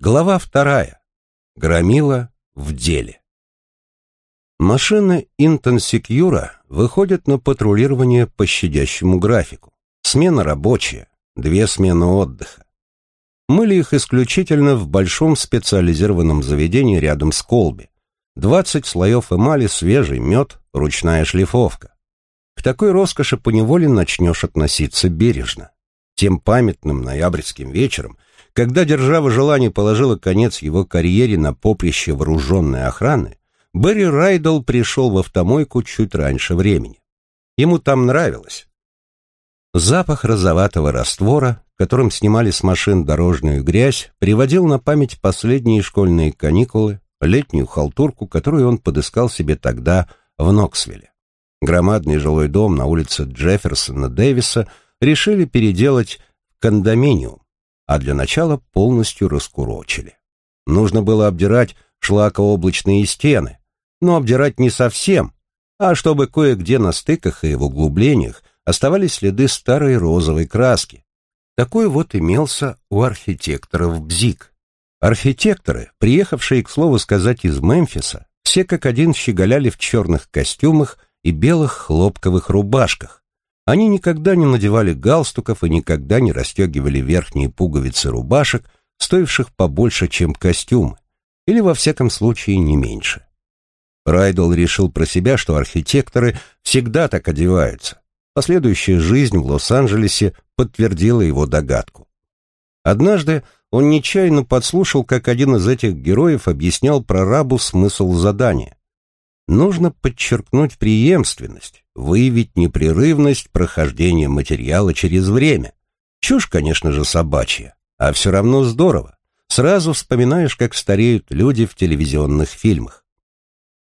Глава вторая. Громила в деле. Машины Интенсекьюра выходят на патрулирование по щадящему графику. Смена рабочая, две смены отдыха. Мыли их исключительно в большом специализированном заведении рядом с Колби. Двадцать слоев эмали, свежий мед, ручная шлифовка. К такой роскоши поневоле начнешь относиться бережно. Тем памятным ноябрьским вечером – когда держава желаний положила конец его карьере на поприще вооруженной охраны, Берри Райдл пришел в автомойку чуть раньше времени. Ему там нравилось. Запах розоватого раствора, которым снимали с машин дорожную грязь, приводил на память последние школьные каникулы, летнюю халтурку, которую он подыскал себе тогда в Ноксвилле. Громадный жилой дом на улице Джефферсона Дэвиса решили переделать в кондоминиум, а для начала полностью раскурочили. Нужно было обдирать шлакооблачные стены, но обдирать не совсем, а чтобы кое-где на стыках и в углублениях оставались следы старой розовой краски. Такой вот имелся у архитекторов Бзик. Архитекторы, приехавшие, к слову сказать, из Мемфиса, все как один щеголяли в черных костюмах и белых хлопковых рубашках, они никогда не надевали галстуков и никогда не расстегивали верхние пуговицы рубашек, стоивших побольше, чем костюмы, или во всяком случае не меньше. Райдл решил про себя, что архитекторы всегда так одеваются. Последующая жизнь в Лос-Анджелесе подтвердила его догадку. Однажды он нечаянно подслушал, как один из этих героев объяснял прорабу смысл задания. Нужно подчеркнуть преемственность, выявить непрерывность прохождения материала через время. Чушь, конечно же, собачья, а все равно здорово. Сразу вспоминаешь, как стареют люди в телевизионных фильмах.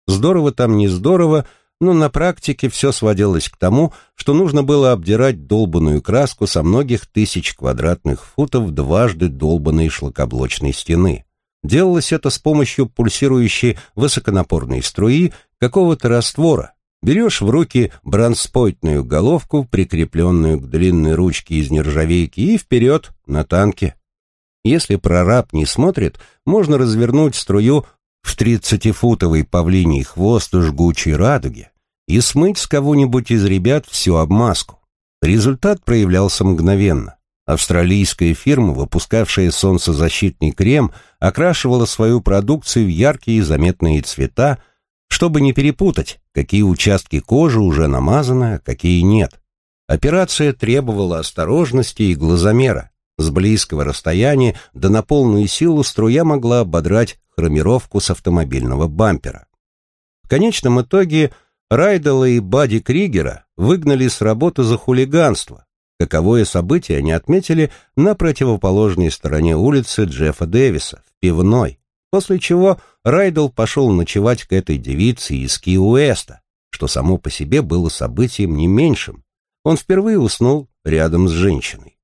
Здорово там не здорово, но на практике все сводилось к тому, что нужно было обдирать долбанную краску со многих тысяч квадратных футов дважды долбанной шлакоблочной стены. Делалось это с помощью пульсирующей высоконапорной струи какого-то раствора. Берешь в руки бронспойтную головку, прикрепленную к длинной ручке из нержавейки, и вперед, на танке. Если прораб не смотрит, можно развернуть струю в тридцатифутовый павлиний хвост жгучей радуги и смыть с кого-нибудь из ребят всю обмазку. Результат проявлялся мгновенно. Австралийская фирма, выпускавшая солнцезащитный крем, окрашивала свою продукцию в яркие и заметные цвета, чтобы не перепутать, какие участки кожи уже намазаны, а какие нет. Операция требовала осторожности и глазомера. С близкого расстояния да на полную силу струя могла ободрать хромировку с автомобильного бампера. В конечном итоге Райдела и Бади Кригера выгнали с работы за хулиганство, Каковое событие они отметили на противоположной стороне улицы Джеффа Дэвиса, в пивной, после чего Райдл пошел ночевать к этой девице из Ки-Уэста, что само по себе было событием не меньшим. Он впервые уснул рядом с женщиной.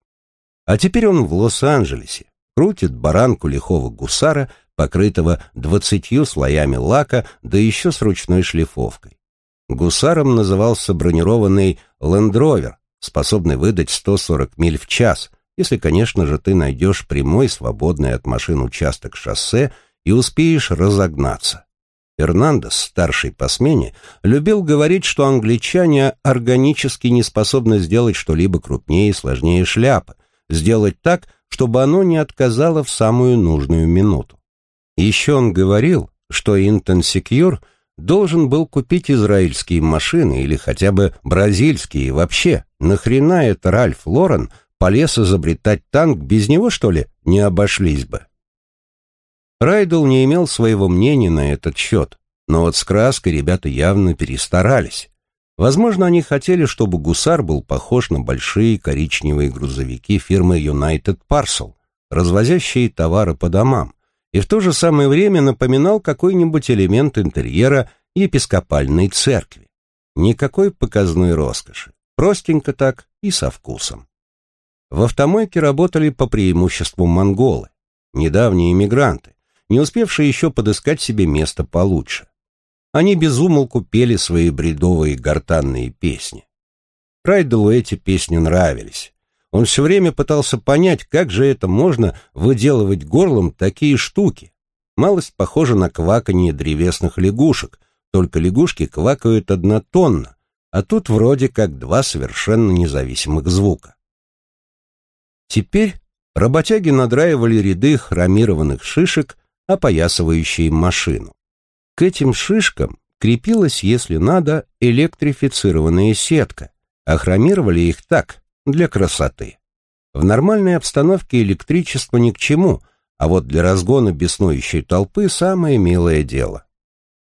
А теперь он в Лос-Анджелесе, крутит баранку лихого гусара, покрытого двадцатью слоями лака, да еще с ручной шлифовкой. Гусаром назывался бронированный лендровер, способный выдать 140 миль в час, если, конечно же, ты найдешь прямой, свободный от машин участок шоссе и успеешь разогнаться. Эрнандес, старший по смене, любил говорить, что англичане органически не способны сделать что-либо крупнее и сложнее шляпы, сделать так, чтобы оно не отказало в самую нужную минуту. Еще он говорил, что Интенсекьюр — должен был купить израильские машины или хотя бы бразильские вообще. Нахрена это Ральф Лорен полез изобретать танк, без него, что ли, не обошлись бы? Райдл не имел своего мнения на этот счет, но вот с краской ребята явно перестарались. Возможно, они хотели, чтобы гусар был похож на большие коричневые грузовики фирмы United Parcel, развозящие товары по домам, и в то же самое время напоминал какой-нибудь элемент интерьера епископальной церкви. Никакой показной роскоши, простенько так и со вкусом. В автомойке работали по преимуществу монголы, недавние иммигранты, не успевшие еще подыскать себе место получше. Они безумолку пели свои бредовые гортанные песни. Райделу эти песни нравились. Он все время пытался понять, как же это можно выделывать горлом такие штуки. Малость похожа на кваканье древесных лягушек, только лягушки квакают однотонно, а тут вроде как два совершенно независимых звука. Теперь работяги надраивали ряды хромированных шишек, опоясывающие машину. К этим шишкам крепилась, если надо, электрифицированная сетка, а хромировали их так, для красоты. В нормальной обстановке электричество ни к чему, а вот для разгона беснующей толпы самое милое дело.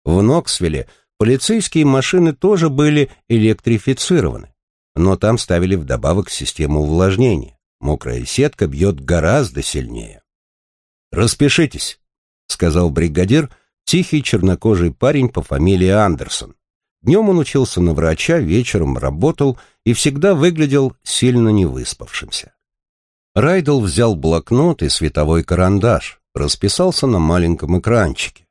В Ноксвилле полицейские машины тоже были электрифицированы, но там ставили вдобавок систему увлажнения. Мокрая сетка бьет гораздо сильнее. «Распишитесь», — сказал бригадир, тихий чернокожий парень по фамилии Андерсон. Днем он учился на врача, вечером работал и всегда выглядел сильно невыспавшимся. Райдл взял блокнот и световой карандаш, расписался на маленьком экранчике.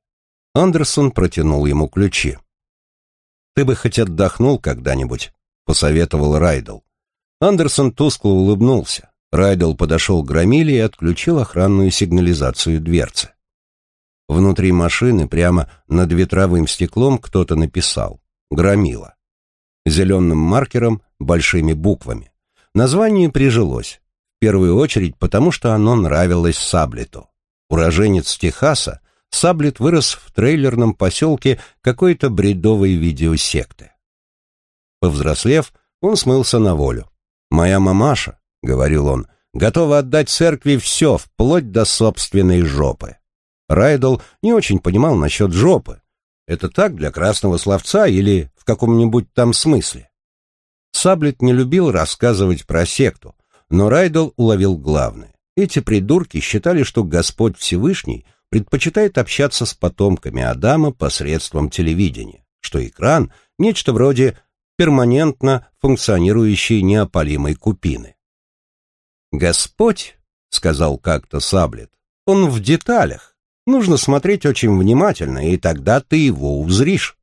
Андерсон протянул ему ключи. «Ты бы хоть отдохнул когда-нибудь», — посоветовал Райдл. Андерсон тускло улыбнулся. Райдл подошел к громиле и отключил охранную сигнализацию дверцы. Внутри машины прямо над ветровым стеклом кто-то написал Громила. Зеленым маркером, большими буквами. Название прижилось. В первую очередь потому, что оно нравилось Саблету. Уроженец Техаса, Саблет вырос в трейлерном поселке какой-то бредовой видеосекты. Повзрослев, он смылся на волю. «Моя мамаша», — говорил он, — «готова отдать церкви все, вплоть до собственной жопы». Райдл не очень понимал насчет жопы, это так, для красного словца или в каком-нибудь там смысле? Саблет не любил рассказывать про секту, но Райдл уловил главное. Эти придурки считали, что Господь Всевышний предпочитает общаться с потомками Адама посредством телевидения, что экран — нечто вроде перманентно функционирующей неопалимой купины. «Господь», — сказал как-то Саблет, — «он в деталях, Нужно смотреть очень внимательно, и тогда ты его узришь.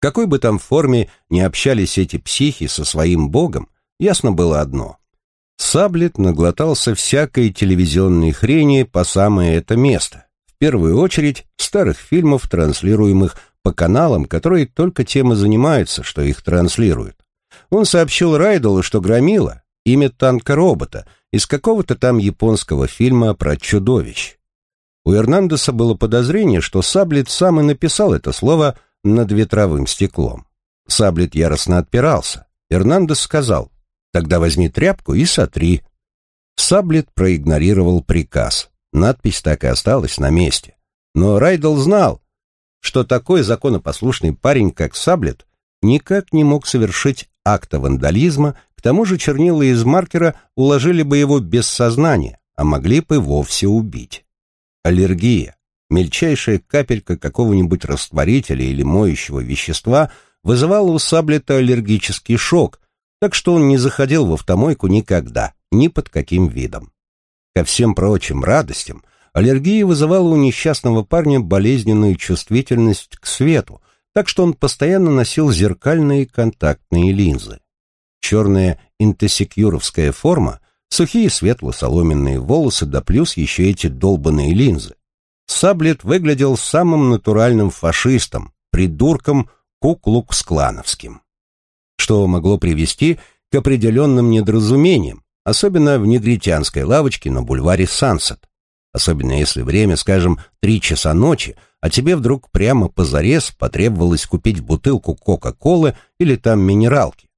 Какой бы там форме ни общались эти психи со своим богом, ясно было одно. Саблет наглотался всякой телевизионной хрени по самое это место. В первую очередь старых фильмов, транслируемых по каналам, которые только тем и занимаются, что их транслируют. Он сообщил Райдолу, что громила имя танка-робота из какого-то там японского фильма про чудовищ. У Эрнандеса было подозрение, что Саблет сам и написал это слово над ветровым стеклом. Саблет яростно отпирался. Эрнандес сказал, «Тогда возьми тряпку и сотри». Саблет проигнорировал приказ. Надпись так и осталась на месте. Но Райдл знал, что такой законопослушный парень, как Саблет, никак не мог совершить акта вандализма, к тому же чернила из маркера уложили бы его без сознания, а могли бы вовсе убить. Аллергия, мельчайшая капелька какого-нибудь растворителя или моющего вещества вызывала у Саблета аллергический шок, так что он не заходил в автомойку никогда, ни под каким видом. Ко всем прочим радостям, аллергия вызывала у несчастного парня болезненную чувствительность к свету, так что он постоянно носил зеркальные контактные линзы. Черная интесекюровская форма Сухие светло-соломенные волосы, да плюс еще эти долбанные линзы. Саблет выглядел самым натуральным фашистом, придурком куклукс-клановским. Что могло привести к определенным недоразумениям, особенно в негритянской лавочке на бульваре Сансет. Особенно если время, скажем, три часа ночи, а тебе вдруг прямо позарез потребовалось купить бутылку Кока-Колы или там минералки.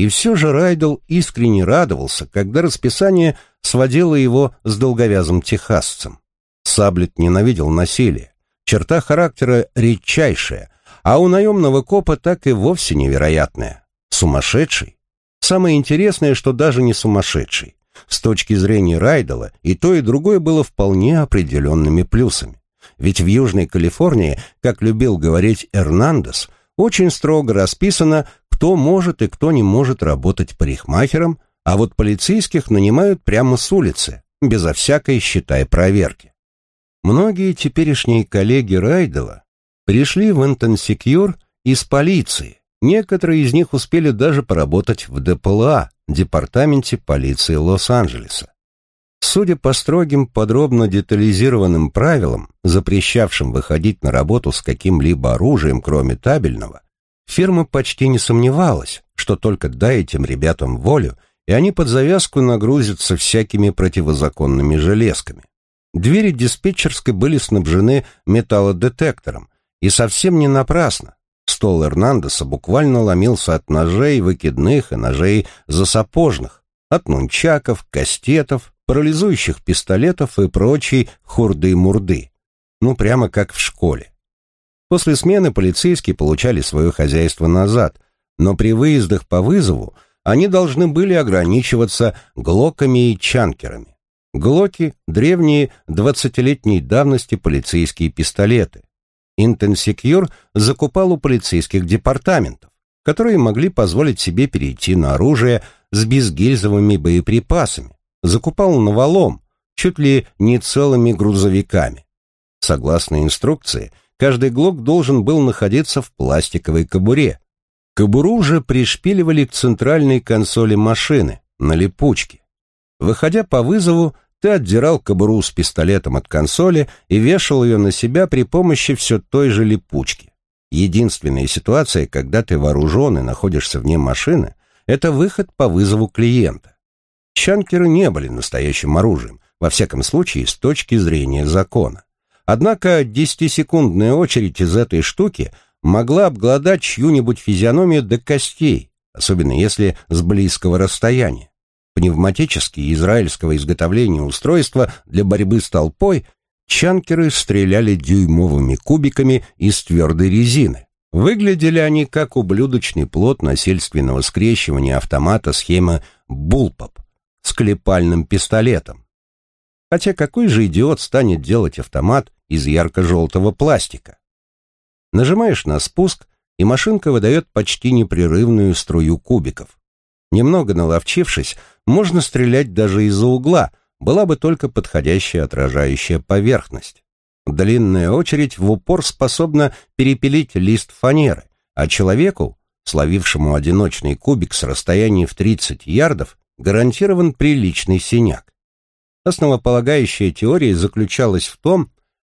И все же Райдл искренне радовался, когда расписание сводило его с долговязым техасцем. Саблет ненавидел насилие, черта характера редчайшая, а у наемного копа так и вовсе невероятная. Сумасшедший. Самое интересное, что даже не сумасшедший. С точки зрения Райдела и то, и другое было вполне определенными плюсами. Ведь в Южной Калифорнии, как любил говорить Эрнандес, очень строго расписано, кто может и кто не может работать парикмахером, а вот полицейских нанимают прямо с улицы, безо всякой, считай, проверки. Многие теперешние коллеги Райдела пришли в Интенсекьюр из полиции, Некоторые из них успели даже поработать в ДПЛА, Департаменте полиции Лос-Анджелеса. Судя по строгим, подробно детализированным правилам, запрещавшим выходить на работу с каким-либо оружием, кроме табельного, фирма почти не сомневалась, что только дай этим ребятам волю, и они под завязку нагрузятся всякими противозаконными железками. Двери диспетчерской были снабжены металлодетектором, и совсем не напрасно. Стол Эрнандеса буквально ломился от ножей выкидных и ножей засапожных, от нунчаков, кастетов, парализующих пистолетов и прочей хурды-мурды. Ну, прямо как в школе. После смены полицейские получали свое хозяйство назад, но при выездах по вызову они должны были ограничиваться глоками и чанкерами. Глоки — древние двадцатилетней давности полицейские пистолеты. Интенсекьюр закупал у полицейских департаментов, которые могли позволить себе перейти на оружие с безгильзовыми боеприпасами, закупал навалом, чуть ли не целыми грузовиками. Согласно инструкции, каждый глок должен был находиться в пластиковой кобуре. Кобуру же пришпиливали к центральной консоли машины, на липучке. Выходя по вызову, ты отдирал кобуру с пистолетом от консоли и вешал ее на себя при помощи все той же липучки. Единственная ситуация, когда ты вооружен и находишься вне машины, это выход по вызову клиента. Чанкеры не были настоящим оружием, во всяком случае, с точки зрения закона. Однако десятисекундная очередь из этой штуки могла обглодать чью-нибудь физиономию до костей, особенно если с близкого расстояния пневматические израильского изготовления устройства для борьбы с толпой, чанкеры стреляли дюймовыми кубиками из твердой резины. Выглядели они как ублюдочный плод насильственного скрещивания автомата схемы «Булпоп» с клепальным пистолетом. Хотя какой же идиот станет делать автомат из ярко-желтого пластика? Нажимаешь на спуск, и машинка выдает почти непрерывную струю кубиков. Немного наловчившись, можно стрелять даже из-за угла, была бы только подходящая отражающая поверхность. Длинная очередь в упор способна перепилить лист фанеры, а человеку, словившему одиночный кубик с расстояния в 30 ярдов, гарантирован приличный синяк. Основополагающая теория заключалась в том,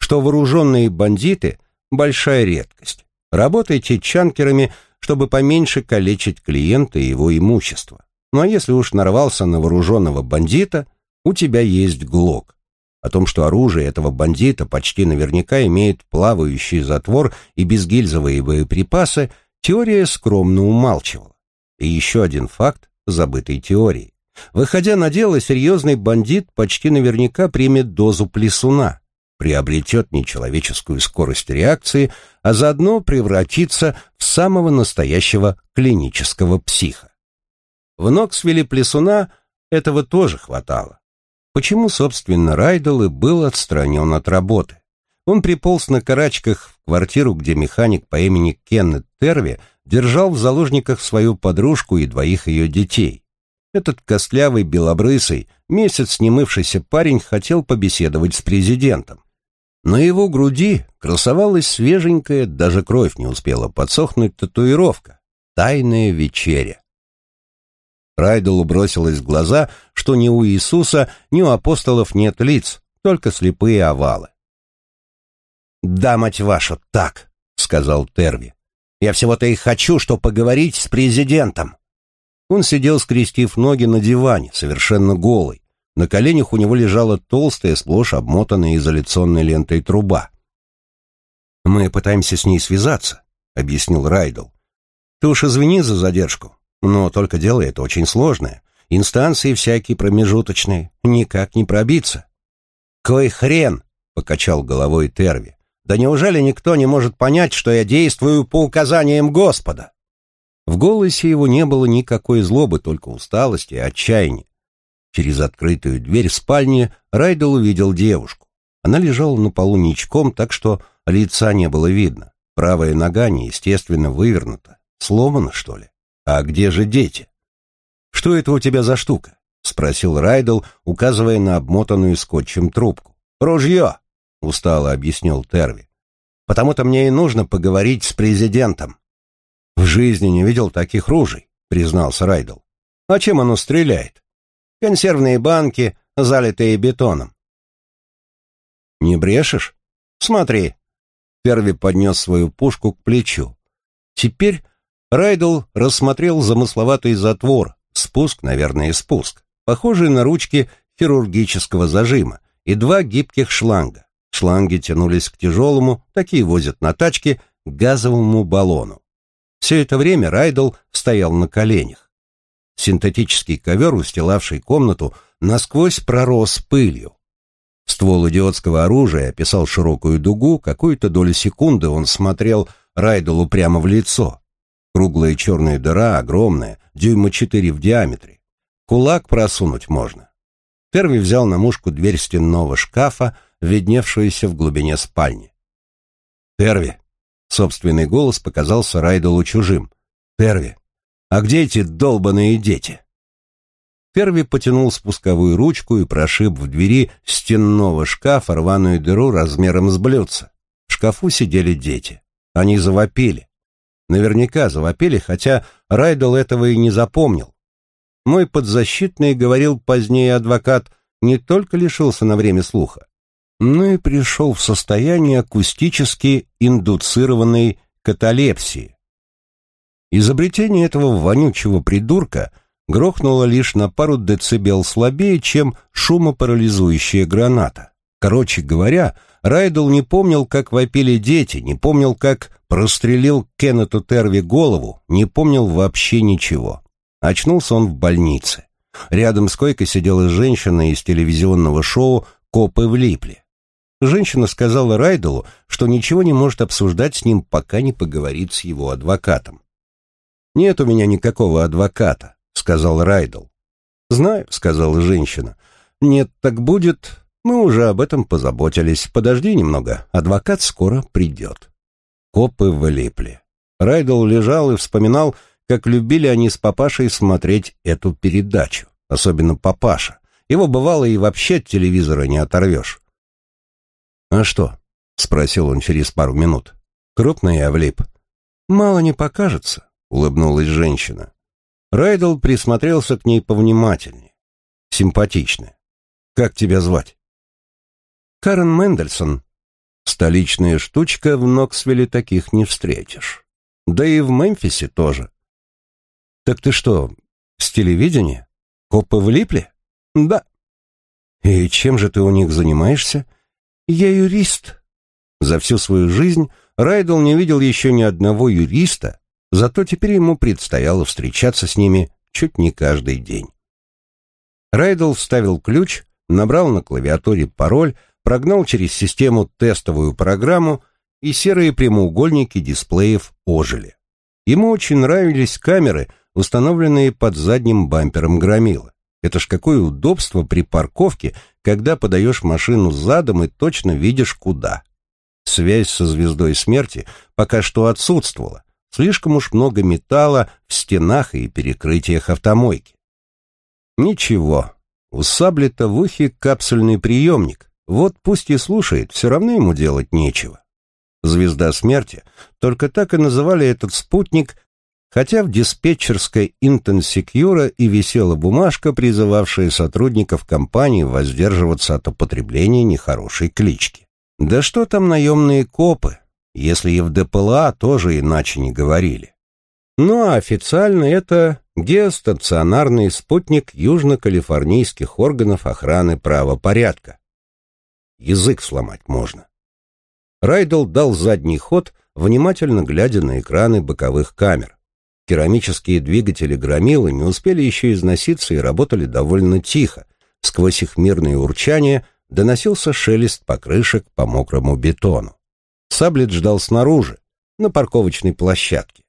что вооруженные бандиты – большая редкость. Работайте чанкерами – чтобы поменьше калечить клиента и его имущество. Ну а если уж нарвался на вооруженного бандита, у тебя есть ГЛОК. О том, что оружие этого бандита почти наверняка имеет плавающий затвор и безгильзовые боеприпасы, теория скромно умалчивала. И еще один факт забытой теории. Выходя на дело, серьезный бандит почти наверняка примет дозу плесуна, приобретет нечеловеческую скорость реакции, а заодно превратится в самого настоящего клинического психа. В Ноксвилле Плесуна этого тоже хватало. Почему, собственно, Райдл и был отстранен от работы? Он приполз на карачках в квартиру, где механик по имени Кеннет Терви держал в заложниках свою подружку и двоих ее детей. Этот костлявый белобрысый, месяц не мывшийся парень хотел побеседовать с президентом. На его груди красовалась свеженькая, даже кровь не успела подсохнуть, татуировка «Тайная вечеря». Райделу бросилось в глаза, что ни у Иисуса, ни у апостолов нет лиц, только слепые овалы. «Да, мать вашу, так», — сказал Терви. «Я всего-то и хочу, что поговорить с президентом». Он сидел, скрестив ноги на диване, совершенно голый. На коленях у него лежала толстая, сплошь обмотанная изоляционной лентой труба. «Мы пытаемся с ней связаться», — объяснил Райдл. «Ты уж извини за задержку, но только дело это очень сложное. Инстанции всякие промежуточные, никак не пробиться». «Кой хрен!» — покачал головой Терви. «Да неужели никто не может понять, что я действую по указаниям Господа?» В голосе его не было никакой злобы, только усталости и отчаяния. Через открытую дверь спальни Райдел увидел девушку. Она лежала на полу ничком, так что лица не было видно. Правая нога неестественно вывернута. Сломана, что ли? А где же дети? «Что это у тебя за штука?» — спросил Райдел, указывая на обмотанную скотчем трубку. «Ружье!» — устало объяснил Терви. «Потому-то мне и нужно поговорить с президентом». В жизни не видел таких ружей, признался Райдл. А чем оно стреляет? Консервные банки, залитые бетоном. Не брешешь? Смотри. Терви поднес свою пушку к плечу. Теперь Райдл рассмотрел замысловатый затвор, спуск, наверное, спуск, похожий на ручки хирургического зажима, и два гибких шланга. Шланги тянулись к тяжелому, такие возят на тачке, газовому баллону. Все это время Райдл стоял на коленях. Синтетический ковер, устилавший комнату, насквозь пророс пылью. Ствол идиотского оружия описал широкую дугу, какую-то долю секунды он смотрел Райделу прямо в лицо. Круглая черная дыра, огромная, дюйма четыре в диаметре. Кулак просунуть можно. Терви взял на мушку дверь стенного шкафа, видневшуюся в глубине спальни. «Терви!» — собственный голос показался Райделу чужим. «Терви! А где эти долбаные дети?» Терви потянул спусковую ручку и прошиб в двери стенного шкафа рваную дыру размером с блюдце. В шкафу сидели дети. Они завопили. Наверняка завопили, хотя Райдл этого и не запомнил. Мой подзащитный, говорил позднее адвокат, не только лишился на время слуха, но и пришел в состояние акустически индуцированной каталепсии. Изобретение этого вонючего придурка грохнуло лишь на пару децибел слабее, чем шумопарализующая граната. Короче говоря, Райдл не помнил, как вопили дети, не помнил, как прострелил Кеннету Терви голову, не помнил вообще ничего. Очнулся он в больнице. Рядом с койкой сидела женщина из телевизионного шоу «Копы влипли». Женщина сказала Райделу, что ничего не может обсуждать с ним, пока не поговорит с его адвокатом. «Нет у меня никакого адвоката», — сказал Райдл. «Знаю», — сказала женщина. «Нет, так будет. Мы уже об этом позаботились. Подожди немного, адвокат скоро придет». Копы влипли. Райдл лежал и вспоминал, как любили они с папашей смотреть эту передачу. Особенно папаша. Его бывало и вообще от телевизора не оторвешь. «А что?» — спросил он через пару минут. «Крупный я влип». «Мало не покажется», — улыбнулась женщина. Райдл присмотрелся к ней повнимательнее. Симпатичная. «Как тебя звать?» «Карен Мендельсон», Столичная штучка, в Ноксвилле таких не встретишь. Да и в Мемфисе тоже. Так ты что, с телевидения? Копы влипли? Да. И чем же ты у них занимаешься? Я юрист. За всю свою жизнь Райдл не видел еще ни одного юриста, зато теперь ему предстояло встречаться с ними чуть не каждый день. Райдл вставил ключ, набрал на клавиатуре пароль, прогнал через систему тестовую программу, и серые прямоугольники дисплеев ожили. Ему очень нравились камеры, установленные под задним бампером громила. Это ж какое удобство при парковке, когда подаешь машину задом и точно видишь куда. Связь со звездой смерти пока что отсутствовала. Слишком уж много металла в стенах и перекрытиях автомойки. Ничего, у Саблета в ухе капсульный приемник, вот пусть и слушает, все равно ему делать нечего. Звезда смерти, только так и называли этот спутник, хотя в диспетчерской Интенсекьюра и висела бумажка, призывавшая сотрудников компании воздерживаться от употребления нехорошей клички. Да что там наемные копы, если и в ДПЛА тоже иначе не говорили. Ну а официально это геостационарный спутник южно-калифорнийских органов охраны правопорядка, язык сломать можно. Райдл дал задний ход, внимательно глядя на экраны боковых камер. Керамические двигатели громилы не успели еще износиться и работали довольно тихо. Сквозь их мирное урчание доносился шелест покрышек по мокрому бетону. Саблет ждал снаружи, на парковочной площадке.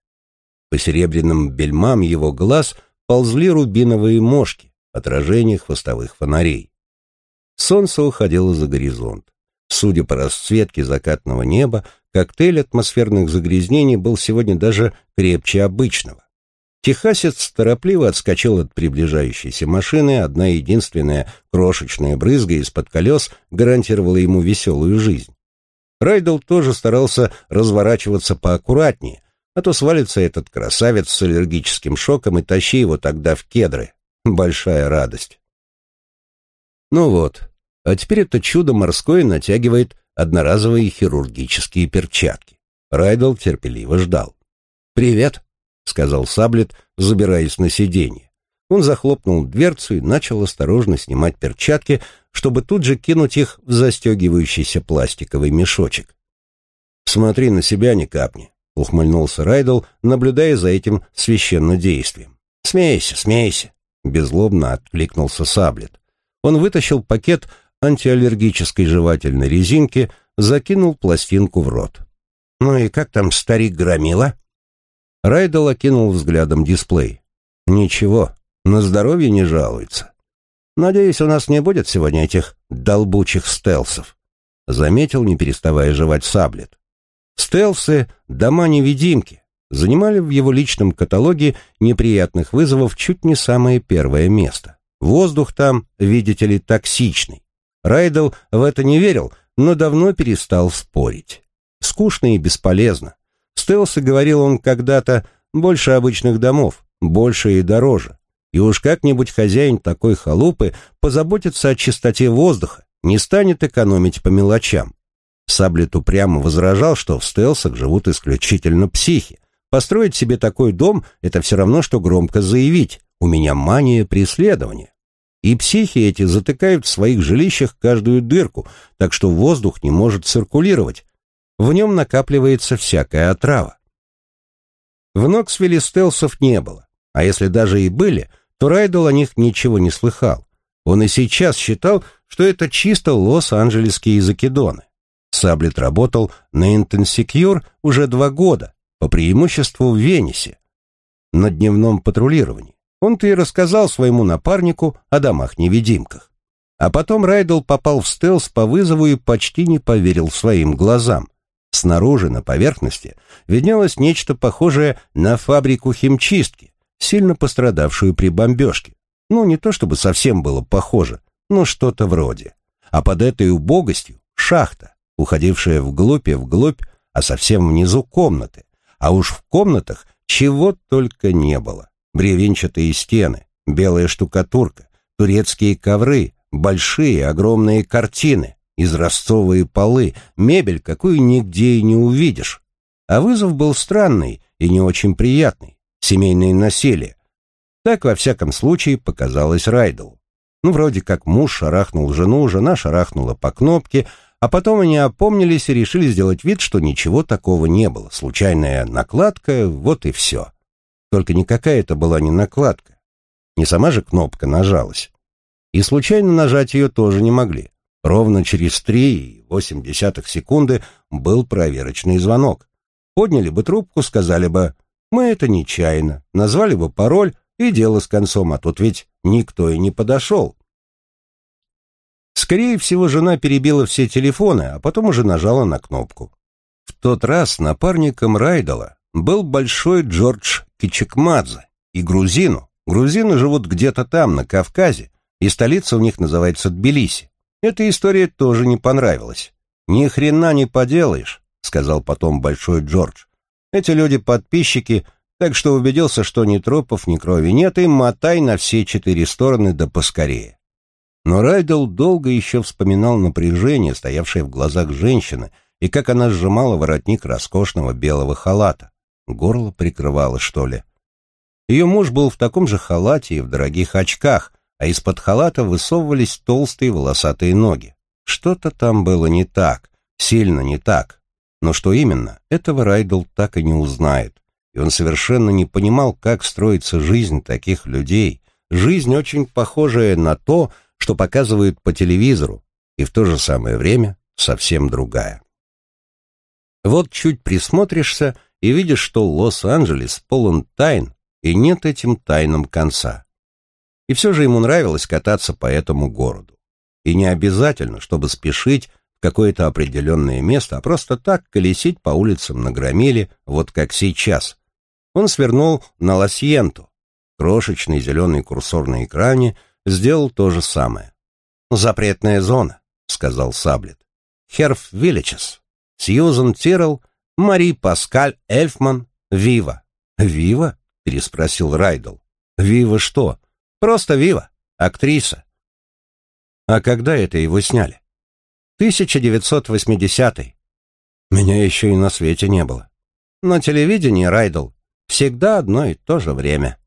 По серебряным бельмам его глаз ползли рубиновые мошки, отражение хвостовых фонарей. Солнце уходило за горизонт. Судя по расцветке закатного неба, коктейль атмосферных загрязнений был сегодня даже крепче обычного. Техасец торопливо отскочил от приближающейся машины, одна единственная крошечная брызга из-под колес гарантировала ему веселую жизнь. Райдл тоже старался разворачиваться поаккуратнее, А то свалится этот красавец с аллергическим шоком и тащи его тогда в кедры. Большая радость. Ну вот, а теперь это чудо морское натягивает одноразовые хирургические перчатки. Райдл терпеливо ждал. «Привет», — сказал Саблет, забираясь на сиденье. Он захлопнул дверцу и начал осторожно снимать перчатки, чтобы тут же кинуть их в застегивающийся пластиковый мешочек. «Смотри на себя, не капни», — ухмыльнулся Райдл, наблюдая за этим священнодействием. «Смейся, смейся», — беззлобно откликнулся Саблет. Он вытащил пакет антиаллергической жевательной резинки, закинул пластинку в рот. «Ну и как там старик громила?» Райдл окинул взглядом дисплей. «Ничего, на здоровье не жалуется. Надеюсь, у нас не будет сегодня этих долбучих стелсов», заметил, не переставая жевать саблет. Стелсы — дома-невидимки, занимали в его личном каталоге неприятных вызовов чуть не самое первое место. Воздух там, видите ли, токсичный. Райдл в это не верил, но давно перестал спорить. Скучно и бесполезно. Стелсы, говорил он когда-то, больше обычных домов, больше и дороже. И уж как-нибудь хозяин такой халупы позаботится о чистоте воздуха, не станет экономить по мелочам. Саблет упрямо возражал, что в стелсах живут исключительно психи. Построить себе такой дом — это все равно, что громко заявить «у меня мания преследования». И психи эти затыкают в своих жилищах каждую дырку, так что воздух не может циркулировать. В нем накапливается всякая отрава. В Ноксвилле стелсов не было, а если даже и были, то Райдл о них ничего не слыхал. Он и сейчас считал, что это чисто лос-анджелесские закидоны. Саблет работал на Интенсикюр уже два года, по преимуществу в Венесе, на дневном патрулировании. Он-то и рассказал своему напарнику о домах-невидимках. А потом Райдл попал в стелс по вызову и почти не поверил своим глазам. Снаружи, на поверхности, виднелось нечто похожее на фабрику химчистки, сильно пострадавшую при бомбежке. Ну, не то чтобы совсем было похоже, но что-то вроде. А под этой убогостью — шахта, уходившая вглубь и вглубь, а совсем внизу комнаты. А уж в комнатах чего только не было бревенчатые стены, белая штукатурка, турецкие ковры, большие огромные картины, изразцовые полы, мебель, какую нигде и не увидишь. А вызов был странный и не очень приятный. Семейное насилие. Так, во всяком случае, показалось Райделу. Ну, вроде как муж шарахнул жену, жена шарахнула по кнопке, а потом они опомнились и решили сделать вид, что ничего такого не было. Случайная накладка, вот и все. Только никакая это была не накладка. Не сама же кнопка нажалась. И случайно нажать ее тоже не могли. Ровно через 3,8 секунды был проверочный звонок. Подняли бы трубку, сказали бы «Мы это нечаянно», назвали бы пароль и дело с концом, а тут ведь никто и не подошел. Скорее всего, жена перебила все телефоны, а потом уже нажала на кнопку. В тот раз напарником Райдала был большой Джордж Кичикмадзе и грузину. Грузины живут где-то там, на Кавказе, и столица у них называется Тбилиси. Эта история тоже не понравилась. «Ни хрена не поделаешь», — сказал потом Большой Джордж. «Эти люди подписчики, так что убедился, что ни тропов, ни крови нет, и мотай на все четыре стороны да поскорее». Но Райдел долго еще вспоминал напряжение, стоявшее в глазах женщины, и как она сжимала воротник роскошного белого халата. Горло прикрывало, что ли. Ее муж был в таком же халате и в дорогих очках, а из-под халата высовывались толстые волосатые ноги. Что-то там было не так, сильно не так. Но что именно, этого Райдл так и не узнает. И он совершенно не понимал, как строится жизнь таких людей. Жизнь очень похожая на то, что показывают по телевизору, и в то же самое время совсем другая. Вот чуть присмотришься, и видишь, что Лос-Анджелес полон тайн, и нет этим тайнам конца. И все же ему нравилось кататься по этому городу. И не обязательно, чтобы спешить в какое-то определенное место, а просто так колесить по улицам на громиле, вот как сейчас. Он свернул на Лосьенту. Крошечный зеленый курсор на экране сделал то же самое. «Запретная зона», — сказал Саблет. «Херф Вилличес, Сьюзан Тиррелл Мари Паскаль Эльфман, «Вива». «Вива?» — переспросил Райдл. «Вива что?» «Просто Вива. Актриса». «А когда это его сняли?» «1980-й. Меня еще и на свете не было. На телевидении, Райдл, всегда одно и то же время».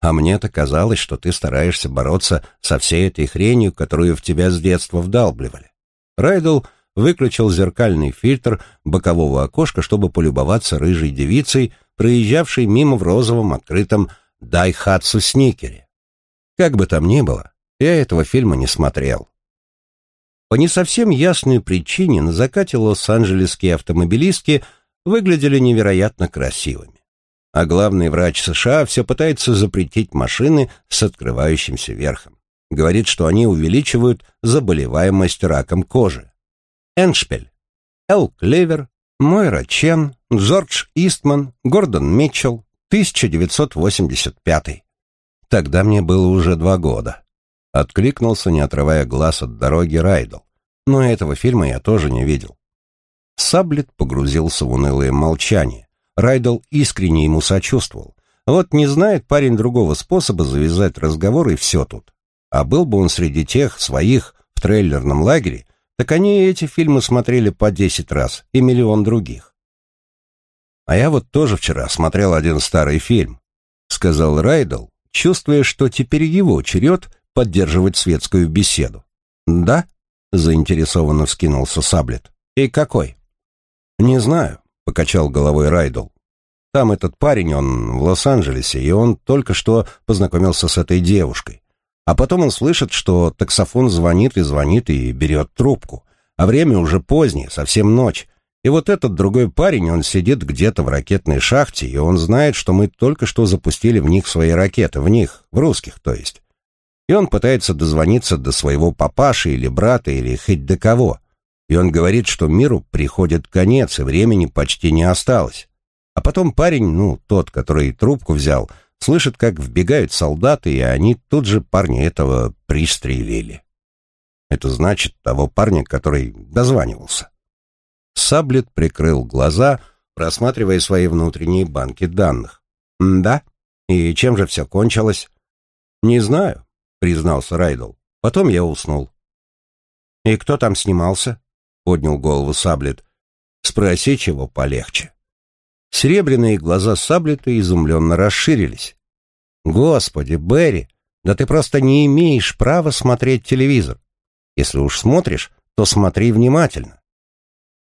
А мне-то казалось, что ты стараешься бороться со всей этой хренью, которую в тебя с детства вдалбливали. Райдл выключил зеркальный фильтр бокового окошка, чтобы полюбоваться рыжей девицей, проезжавшей мимо в розовом открытом Дайхатсу Сникере. Как бы там ни было, я этого фильма не смотрел. По не совсем ясной причине на закате лос-анджелесские автомобилистки выглядели невероятно красивыми а главный врач США все пытается запретить машины с открывающимся верхом. Говорит, что они увеличивают заболеваемость раком кожи. Эншпель, Эл Клевер, Мойра Чен, Джордж Истман, Гордон Митчелл, 1985. Тогда мне было уже два года. Откликнулся, не отрывая глаз от дороги, Райдл. Но этого фильма я тоже не видел. Саблет погрузился в унылое молчание. Райдл искренне ему сочувствовал. Вот не знает парень другого способа завязать разговор, и все тут. А был бы он среди тех своих в трейлерном лагере, так они эти фильмы смотрели по десять раз, и миллион других. «А я вот тоже вчера смотрел один старый фильм», — сказал Райдл, чувствуя, что теперь его черед поддерживать светскую беседу. «Да?» — заинтересованно вскинулся Саблет. «И какой?» «Не знаю покачал головой Райдл. Там этот парень, он в Лос-Анджелесе, и он только что познакомился с этой девушкой. А потом он слышит, что таксофон звонит и звонит и берет трубку. А время уже позднее, совсем ночь. И вот этот другой парень, он сидит где-то в ракетной шахте, и он знает, что мы только что запустили в них свои ракеты, в них, в русских, то есть. И он пытается дозвониться до своего папаши или брата или хоть до кого и он говорит, что миру приходит конец, и времени почти не осталось. А потом парень, ну, тот, который трубку взял, слышит, как вбегают солдаты, и они тут же парня этого пристрелили. Это значит того парня, который дозванивался. Саблет прикрыл глаза, просматривая свои внутренние банки данных. «Да? И чем же все кончилось?» «Не знаю», — признался Райдл. «Потом я уснул». «И кто там снимался?» поднял голову Саблет. «Спроси, чего полегче». Серебряные глаза Саблета изумленно расширились. «Господи, Берри, да ты просто не имеешь права смотреть телевизор. Если уж смотришь, то смотри внимательно».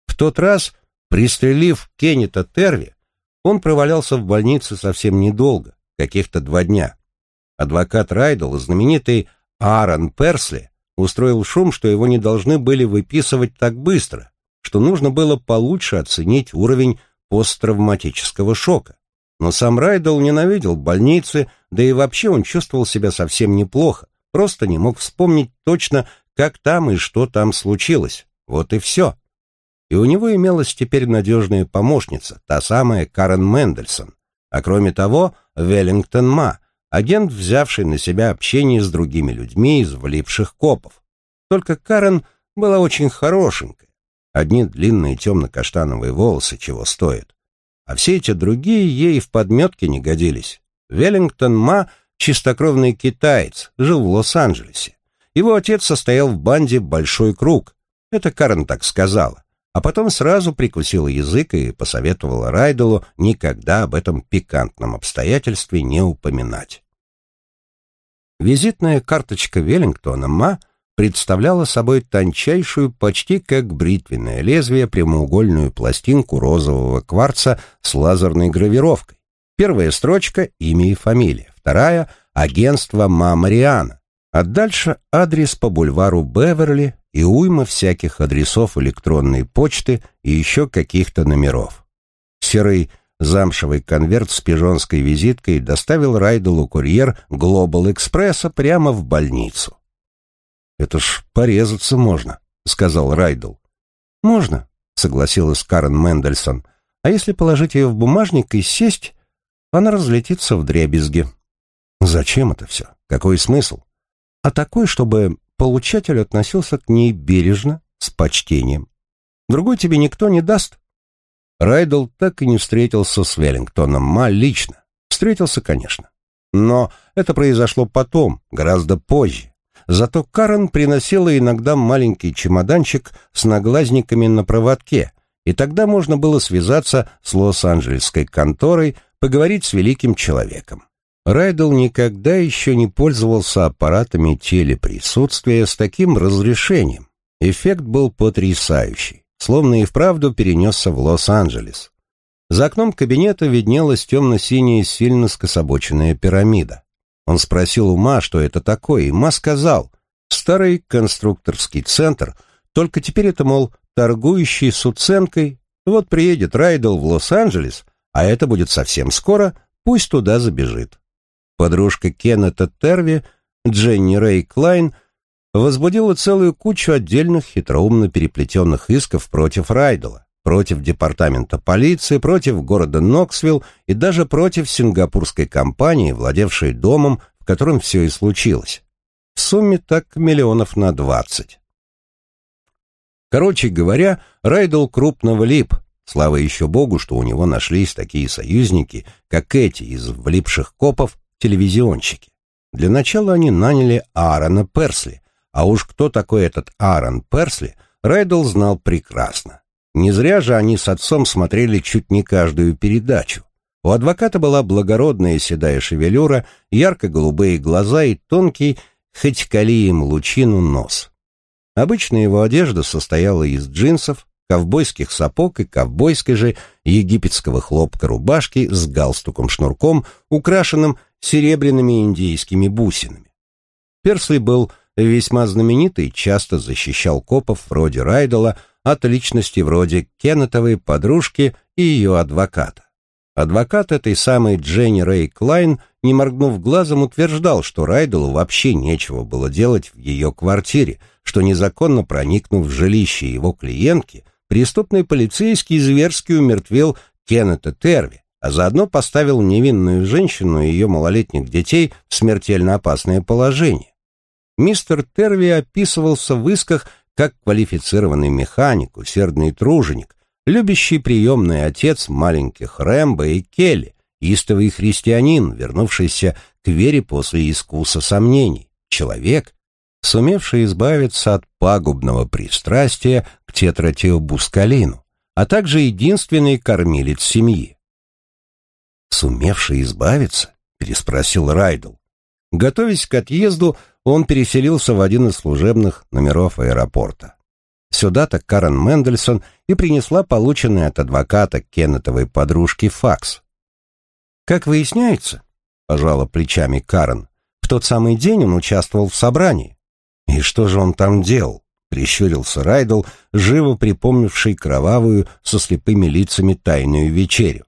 В тот раз, пристрелив Кеннета Терви, он провалялся в больнице совсем недолго, каких-то два дня. Адвокат Райдл, знаменитый Аарон Персли, устроил шум, что его не должны были выписывать так быстро, что нужно было получше оценить уровень посттравматического шока. Но сам Райдл ненавидел больницы, да и вообще он чувствовал себя совсем неплохо, просто не мог вспомнить точно, как там и что там случилось. Вот и все. И у него имелась теперь надежная помощница, та самая Карен Мендельсон. А кроме того, Веллингтон Ма, агент, взявший на себя общение с другими людьми из влипших копов. Только Карен была очень хорошенькая. Одни длинные темно-каштановые волосы чего стоят. А все эти другие ей в подметке не годились. Веллингтон Ма — чистокровный китаец, жил в Лос-Анджелесе. Его отец состоял в банде «Большой круг». Это Карен так сказала. А потом сразу прикусила язык и посоветовала Райделу никогда об этом пикантном обстоятельстве не упоминать. Визитная карточка Веллингтона Ма представляла собой тончайшую, почти как бритвенное лезвие, прямоугольную пластинку розового кварца с лазерной гравировкой. Первая строчка — имя и фамилия, вторая — агентство Ма Мариана, а дальше адрес по бульвару Беверли и уйма всяких адресов электронной почты и еще каких-то номеров. Серый замшевый конверт с пижонской визиткой доставил Райделу курьер Глобал Экспресса прямо в больницу. «Это ж порезаться можно», — сказал Райдл. «Можно», — согласилась Карен Мендельсон. «А если положить ее в бумажник и сесть, она разлетится в дребезги». «Зачем это все? Какой смысл?» «А такой, чтобы получатель относился к ней бережно, с почтением. Другой тебе никто не даст, Райдл так и не встретился с Веллингтоном Ма лично. Встретился, конечно. Но это произошло потом, гораздо позже. Зато Карен приносила иногда маленький чемоданчик с наглазниками на проводке, и тогда можно было связаться с Лос-Анджелесской конторой, поговорить с великим человеком. Райдл никогда еще не пользовался аппаратами телеприсутствия с таким разрешением. Эффект был потрясающий, словно и вправду перенесся в Лос-Анджелес. За окном кабинета виднелась темно-синяя, сильно скособоченная пирамида. Он спросил у Ма, что это такое, и Ма сказал, старый конструкторский центр, только теперь это, мол, торгующий с уценкой. Вот приедет Райделл в Лос-Анджелес, а это будет совсем скоро, пусть туда забежит. Подружка Кеннета Терви, Дженни Рэй Клайн, возбудила целую кучу отдельных хитроумно переплетенных исков против Райделла против департамента полиции, против города Ноксвилл и даже против сингапурской компании, владевшей домом, в котором все и случилось. В сумме так миллионов на двадцать. Короче говоря, Райдл крупно влип. Слава еще богу, что у него нашлись такие союзники, как эти из влипших копов телевизионщики. Для начала они наняли Аарона Персли, а уж кто такой этот Аарон Персли, Райдл знал прекрасно. Не зря же они с отцом смотрели чуть не каждую передачу. У адвоката была благородная седая шевелюра, ярко-голубые глаза и тонкий, хоть калием лучину, нос. Обычно его одежда состояла из джинсов, ковбойских сапог и ковбойской же египетского хлопка рубашки с галстуком-шнурком, украшенным серебряными индейскими бусинами. Персли был весьма знаменитый, часто защищал копов вроде Райдела, от личности вроде Кеннетовой подружки и ее адвоката. Адвокат этой самой Дженни Рэй Клайн, не моргнув глазом, утверждал, что Райделу вообще нечего было делать в ее квартире, что незаконно проникнув в жилище его клиентки, преступный полицейский зверски умертвил Кеннета Терви, а заодно поставил невинную женщину и ее малолетних детей в смертельно опасное положение. Мистер Терви описывался в исках как квалифицированный механик, усердный труженик, любящий приемный отец маленьких Рэмбо и Келли, истовый христианин, вернувшийся к вере после искуса сомнений, человек, сумевший избавиться от пагубного пристрастия к тетратиобускалину, а также единственный кормилец семьи. «Сумевший избавиться?» — переспросил Райдл. Готовясь к отъезду, он переселился в один из служебных номеров аэропорта. Сюда-то Карен Мендельсон и принесла полученный от адвоката Кеннетовой подружки факс. «Как выясняется», — пожала плечами Карен, «в тот самый день он участвовал в собрании». «И что же он там делал?» — прищурился Райдл, живо припомнивший кровавую со слепыми лицами тайную вечерю.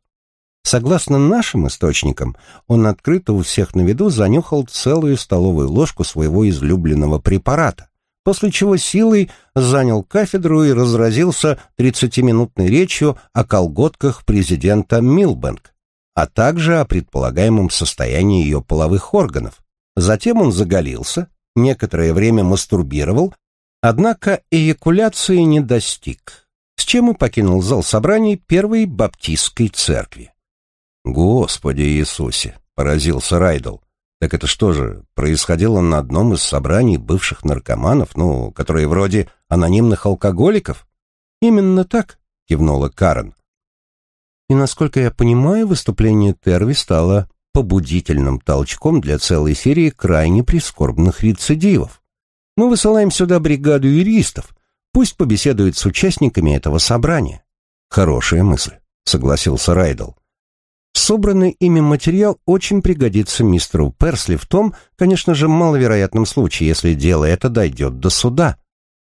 Согласно нашим источникам, он открыто у всех на виду занюхал целую столовую ложку своего излюбленного препарата, после чего силой занял кафедру и разразился тридцатиминутной речью о колготках президента Милбэнк, а также о предполагаемом состоянии ее половых органов. Затем он заголился, некоторое время мастурбировал, однако эякуляции не достиг, с чем и покинул зал собраний Первой Баптистской церкви. «Господи Иисусе!» — поразился Райдл. «Так это что же, происходило на одном из собраний бывших наркоманов, ну, которые вроде анонимных алкоголиков?» «Именно так», — кивнула Карен. «И, насколько я понимаю, выступление Терви стало побудительным толчком для целой серии крайне прискорбных рецидивов. Мы высылаем сюда бригаду юристов, пусть побеседуют с участниками этого собрания». «Хорошая мысль», — согласился Райдл. Собранный ими материал очень пригодится мистеру Персли в том, конечно же, маловероятном случае, если дело это дойдет до суда.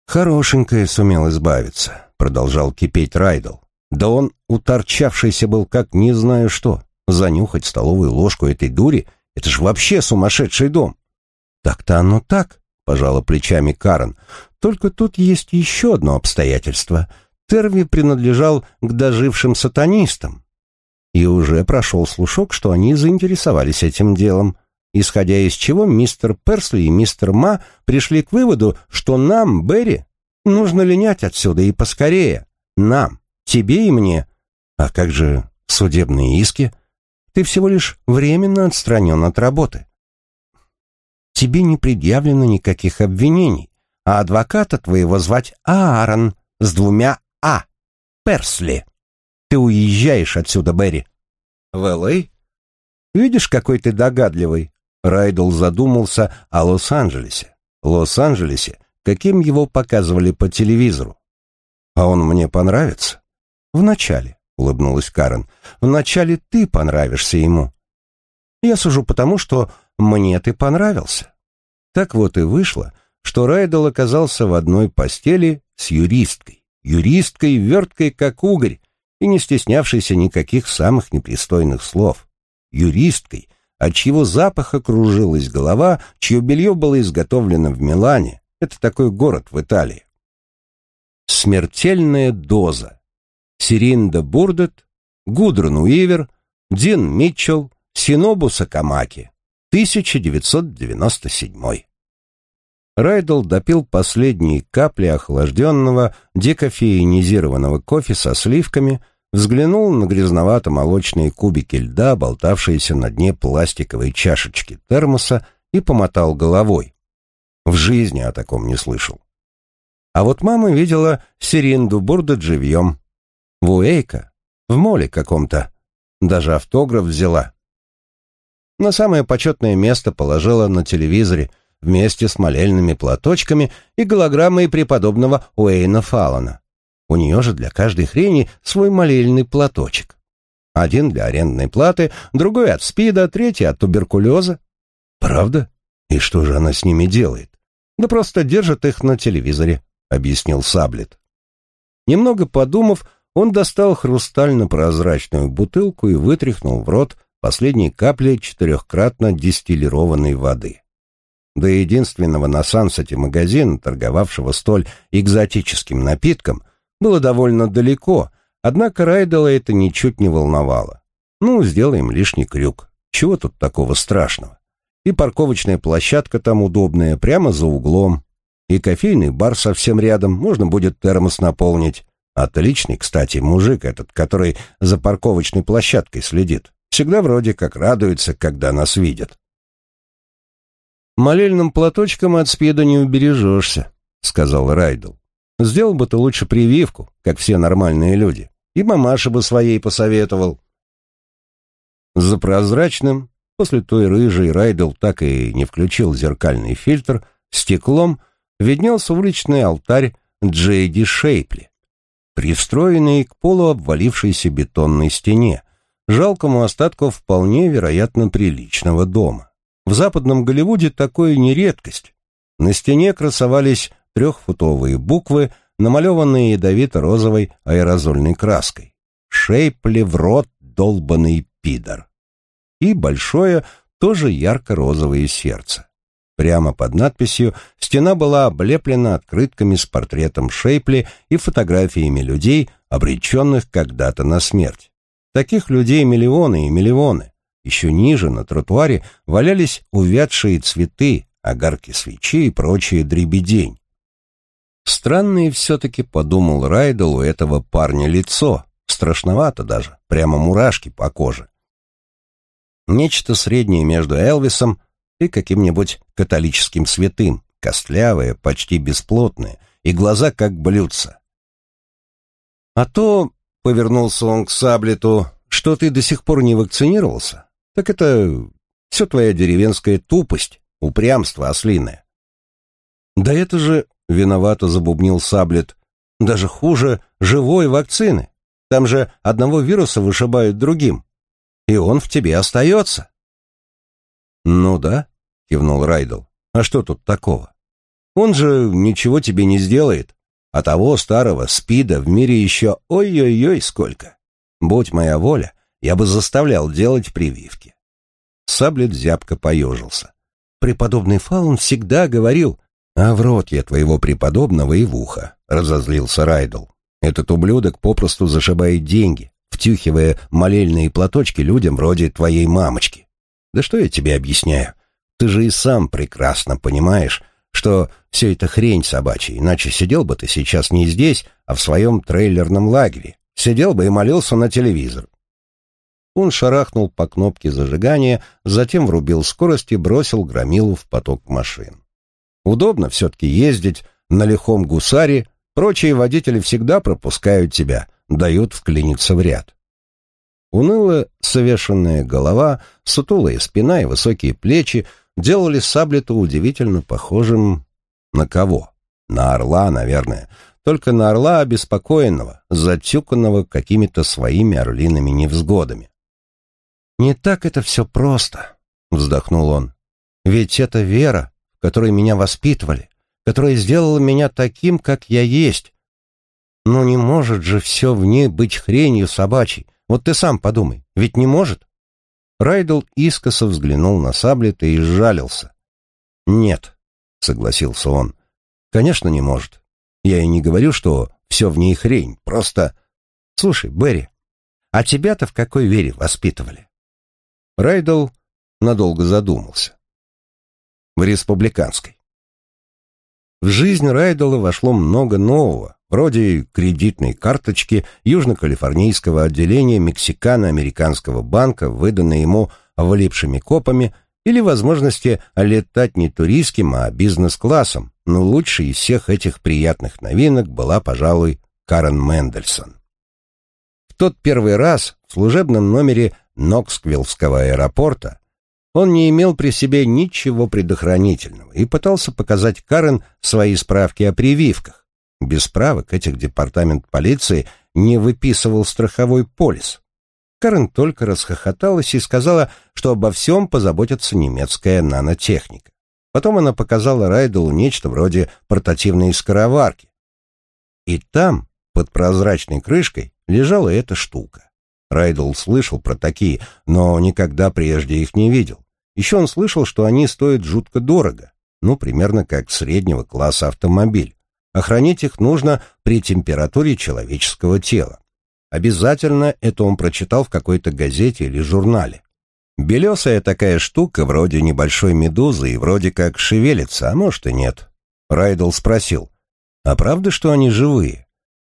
Хорошенькое сумел избавиться, продолжал кипеть Райдл. Да он уторчавшийся был как не знаю что. Занюхать столовую ложку этой дури — это ж вообще сумасшедший дом. Так-то оно так, пожала плечами Карен. Только тут есть еще одно обстоятельство. Терви принадлежал к дожившим сатанистам, и уже прошел слушок, что они заинтересовались этим делом, исходя из чего мистер Персли и мистер Ма пришли к выводу, что нам, Берри, нужно линять отсюда и поскорее. Нам, тебе и мне. А как же судебные иски? Ты всего лишь временно отстранен от работы. Тебе не предъявлено никаких обвинений, а адвоката твоего звать Аарон с двумя «а». Персли. Ты уезжаешь отсюда, Берри. В Л.А.? Видишь, какой ты догадливый. Райдл задумался о Лос-Анджелесе. Лос-Анджелесе, каким его показывали по телевизору. А он мне понравится? Вначале, улыбнулась Карен. Вначале ты понравишься ему. Я сужу потому, что мне ты понравился. Так вот и вышло, что Райдл оказался в одной постели с юристкой. Юристкой, верткой, как угорь, и не стеснявшейся никаких самых непристойных слов. Юристкой, от чьего запаха кружилась голова, чье белье было изготовлено в Милане. Это такой город в Италии. Смертельная доза. Сиринда Бурдет, Гудрун Уивер, Дин Митчелл, Синобу Сакамаки. 1997. Райдл допил последние капли охлажденного декофеинизированного кофе со сливками, взглянул на грязновато-молочные кубики льда, болтавшиеся на дне пластиковой чашечки термоса, и помотал головой. В жизни о таком не слышал. А вот мама видела Сиринду Бурда живьем. В Уэйка, в моле каком-то. Даже автограф взяла на самое почетное место положила на телевизоре вместе с молельными платочками и голограммой преподобного Уэйна Фаллона. У нее же для каждой хрени свой молельный платочек. Один для арендной платы, другой от СПИДа, третий от туберкулеза. Правда? И что же она с ними делает? Да просто держит их на телевизоре, объяснил Саблет. Немного подумав, он достал хрустально-прозрачную бутылку и вытряхнул в рот последней капли четырехкратно дистиллированной воды. До единственного на Сансете магазина, торговавшего столь экзотическим напитком, было довольно далеко, однако Райдела это ничуть не волновало. Ну, сделаем лишний крюк. Чего тут такого страшного? И парковочная площадка там удобная, прямо за углом. И кофейный бар совсем рядом, можно будет термос наполнить. Отличный, кстати, мужик этот, который за парковочной площадкой следит. Всегда вроде как радуется, когда нас видят. «Молельным платочком от спида не убережешься», — сказал Райдл. «Сделал бы ты лучше прививку, как все нормальные люди, и мамаша бы своей посоветовал». За прозрачным, после той рыжей Райдл так и не включил зеркальный фильтр, стеклом виднелся уличный алтарь Джейди Шейпли, пристроенный к полуобвалившейся бетонной стене, жалкому остатку вполне вероятно приличного дома. В западном Голливуде такое не редкость. На стене красовались трехфутовые буквы, намалеванные ядовито-розовой аэрозольной краской. «Шейпли в рот, долбанный пидор». И большое, тоже ярко-розовое сердце. Прямо под надписью стена была облеплена открытками с портретом Шейпли и фотографиями людей, обреченных когда-то на смерть. Таких людей миллионы и миллионы. Еще ниже, на тротуаре, валялись увядшие цветы, огарки свечи и прочие дребедень. Странное все-таки, подумал Райдел, у этого парня лицо. Страшновато даже, прямо мурашки по коже. Нечто среднее между Элвисом и каким-нибудь католическим святым, костлявое, почти бесплотное, и глаза как блюдца. А то Повернулся он к Саблету. Что ты до сих пор не вакцинировался? Так это все твоя деревенская тупость, упрямство ослиное. Да это же, виновато забубнил Саблет, даже хуже живой вакцины. Там же одного вируса вышибают другим. И он в тебе остается. Ну да, кивнул Райдл. А что тут такого? Он же ничего тебе не сделает. А того старого спида в мире еще ой-ой-ой сколько. Будь моя воля, я бы заставлял делать прививки. Саблет зябко поежился. Преподобный Фаун всегда говорил, «А в рот я твоего преподобного и в ухо», — разозлился Райдл. «Этот ублюдок попросту зашибает деньги, втюхивая молельные платочки людям вроде твоей мамочки. Да что я тебе объясняю? Ты же и сам прекрасно понимаешь, что все это хрень собачья, иначе сидел бы ты сейчас не здесь, а в своем трейлерном лагере, Сидел бы и молился на телевизор. Он шарахнул по кнопке зажигания, затем врубил скорость и бросил громилу в поток машин. Удобно все-таки ездить на лихом гусаре, прочие водители всегда пропускают тебя, дают вклиниться в ряд. Уныло совершенная голова, сутулая спина и высокие плечи делали Саблета удивительно похожим на кого? На орла, наверное, только на орла обеспокоенного, затюканного какими-то своими орлиными невзгодами. «Не так это все просто», — вздохнул он. «Ведь это вера, которой меня воспитывали, которая сделала меня таким, как я есть. Но не может же все в ней быть хренью собачьей. Вот ты сам подумай, ведь не может?» Райдл искоса взглянул на Саблета и сжалился. «Нет», — согласился он, — «конечно не может. Я и не говорю, что все в ней хрень, просто...» «Слушай, Берри, а тебя-то в какой вере воспитывали?» Райдл надолго задумался. В республиканской. В жизнь Райдела вошло много нового, вроде кредитной карточки южно-калифорнийского отделения Мексикано-американского банка, выданной ему влипшими копами, или возможности летать не туристским, а бизнес-классом, но лучшей из всех этих приятных новинок была, пожалуй, Карен Мендельсон. В тот первый раз в служебном номере Ноксквиллского аэропорта, он не имел при себе ничего предохранительного и пытался показать Карен свои справки о прививках. Без справок этих департамент полиции не выписывал страховой полис. Карен только расхохоталась и сказала, что обо всем позаботится немецкая нанотехника. Потом она показала Райделу нечто вроде портативной скороварки. И там, под прозрачной крышкой, лежала эта штука. Райдл слышал про такие, но никогда прежде их не видел. Еще он слышал, что они стоят жутко дорого, ну, примерно как среднего класса автомобиль. Охранить их нужно при температуре человеческого тела. Обязательно это он прочитал в какой-то газете или журнале. Белесая такая штука, вроде небольшой медузы, и вроде как шевелится, а может и нет. Райдл спросил, а правда, что они живые?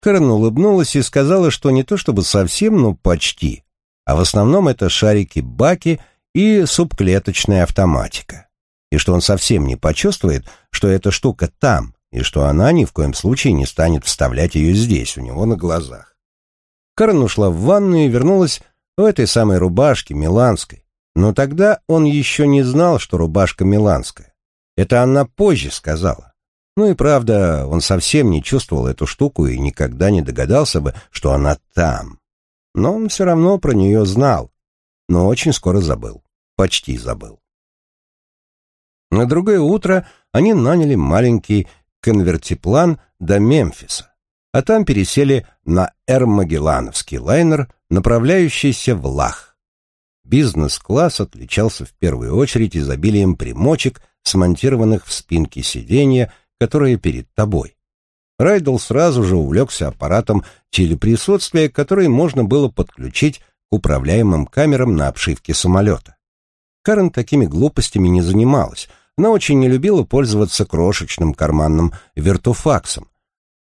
Кэрон улыбнулась и сказала, что не то чтобы совсем, но почти. А в основном это шарики-баки и субклеточная автоматика. И что он совсем не почувствует, что эта штука там, и что она ни в коем случае не станет вставлять ее здесь, у него на глазах. Карен ушла в ванную и вернулась в этой самой рубашке, миланской. Но тогда он еще не знал, что рубашка миланская. Это она позже сказала. Ну и правда, он совсем не чувствовал эту штуку и никогда не догадался бы, что она там. Но он все равно про нее знал, но очень скоро забыл. Почти забыл. На другое утро они наняли маленький конвертиплан до Мемфиса, а там пересели на Эрмагеллановский лайнер, направляющийся в Лах. Бизнес-класс отличался в первую очередь изобилием примочек, смонтированных в спинке сиденья, которая перед тобой. Райдл сразу же увлекся аппаратом телеприсутствия, который можно было подключить к управляемым камерам на обшивке самолета. Карен такими глупостями не занималась, она очень не любила пользоваться крошечным карманным вертуфаксом,